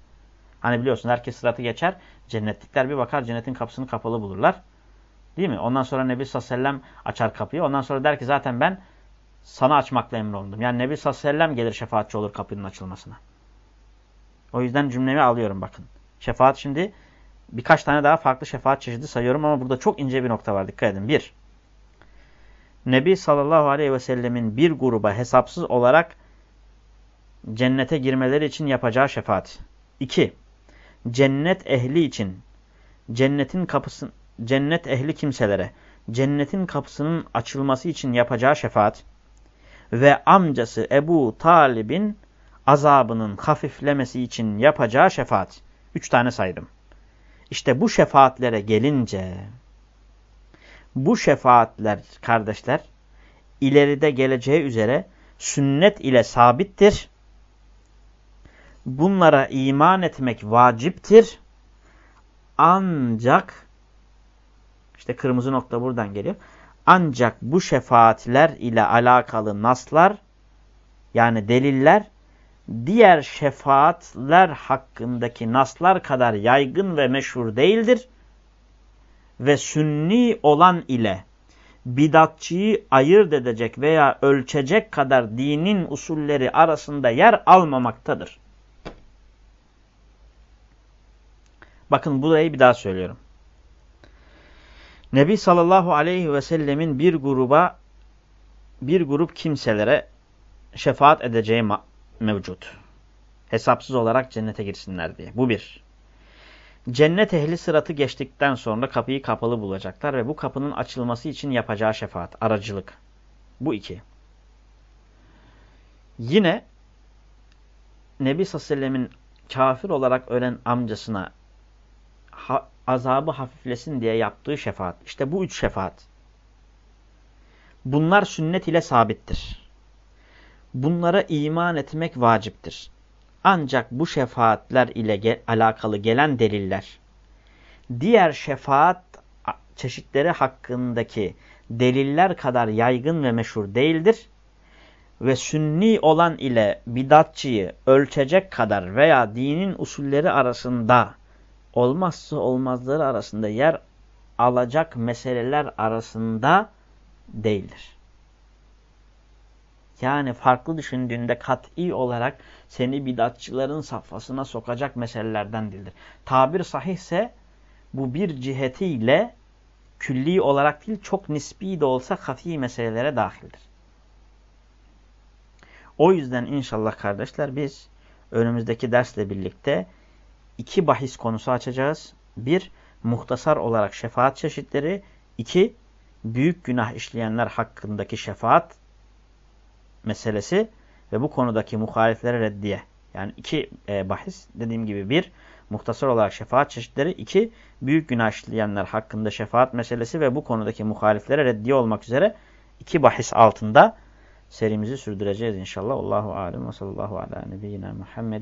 Hani biliyorsun herkes sıratı geçer. Cennetlikler bir bakar cennetin kapısını kapalı bulurlar. Değil mi? Ondan sonra Nebi sallallahu aleyhi ve sellem açar kapıyı. Ondan sonra der ki zaten ben sana açmakla emrolundum. Yani Nebi sallallahu aleyhi ve sellem gelir şefaatçi olur kapının açılmasına. O yüzden cümlemi alıyorum bakın. Şefaat şimdi birkaç tane daha farklı şefaat çeşidi sayıyorum ama burada çok ince bir nokta var. Dikkat edin. Bir, Nebi sallallahu aleyhi ve sellemin bir gruba hesapsız olarak cennete girmeleri için yapacağı şefaat. İki, cennet ehli için cennetin kapısı cennet ehli kimselere cennetin kapısının açılması için yapacağı şefaat ve amcası Ebu Talib'in azabının hafiflemesi için yapacağı şefaat. Üç tane saydım. İşte bu şefaatlere gelince bu şefaatler kardeşler ileride geleceği üzere sünnet ile sabittir. Bunlara iman etmek vaciptir. Ancak işte kırmızı nokta buradan geliyor. Ancak bu şefaatler ile alakalı naslar yani deliller diğer şefaatler hakkındaki naslar kadar yaygın ve meşhur değildir. Ve sünni olan ile bidatçıyı ayırt edecek veya ölçecek kadar dinin usulleri arasında yer almamaktadır. Bakın burayı bir daha söylüyorum. Nebi sallallahu aleyhi ve sellemin bir gruba, bir grup kimselere şefaat edeceği mevcut. Hesapsız olarak cennete girsinler diye. Bu bir. Cennet ehli sıratı geçtikten sonra kapıyı kapalı bulacaklar ve bu kapının açılması için yapacağı şefaat, aracılık. Bu iki. Yine Nebi sallallahu aleyhi ve sellemin kafir olarak ölen amcasına azabı hafiflesin diye yaptığı şefaat. İşte bu üç şefaat. Bunlar sünnet ile sabittir. Bunlara iman etmek vaciptir. Ancak bu şefaatler ile ge alakalı gelen deliller, diğer şefaat çeşitleri hakkındaki deliller kadar yaygın ve meşhur değildir ve sünni olan ile bidatçıyı ölçecek kadar veya dinin usulleri arasında olmazsa olmazları arasında yer alacak meseleler arasında değildir. Yani farklı düşündüğünde kat'i olarak seni bidatçıların safhasına sokacak meselelerden değildir. Tabir sahihse bu bir cihetiyle külli olarak değil çok nispi de olsa hafi meselelere dahildir. O yüzden inşallah kardeşler biz önümüzdeki dersle birlikte iki bahis konusu açacağız. Bir, muhtasar olarak şefaat çeşitleri. iki büyük günah işleyenler hakkındaki şefaat meselesi ve bu konudaki muhaliflere reddiye. Yani iki e, bahis dediğim gibi bir, muhtasar olarak şefaat çeşitleri. iki büyük günah işleyenler hakkında şefaat meselesi ve bu konudaki muhaliflere reddiye olmak üzere iki bahis altında serimizi sürdüreceğiz inşallah. Allahu alem ve sallallahu ala nebiyyina Muhammedin.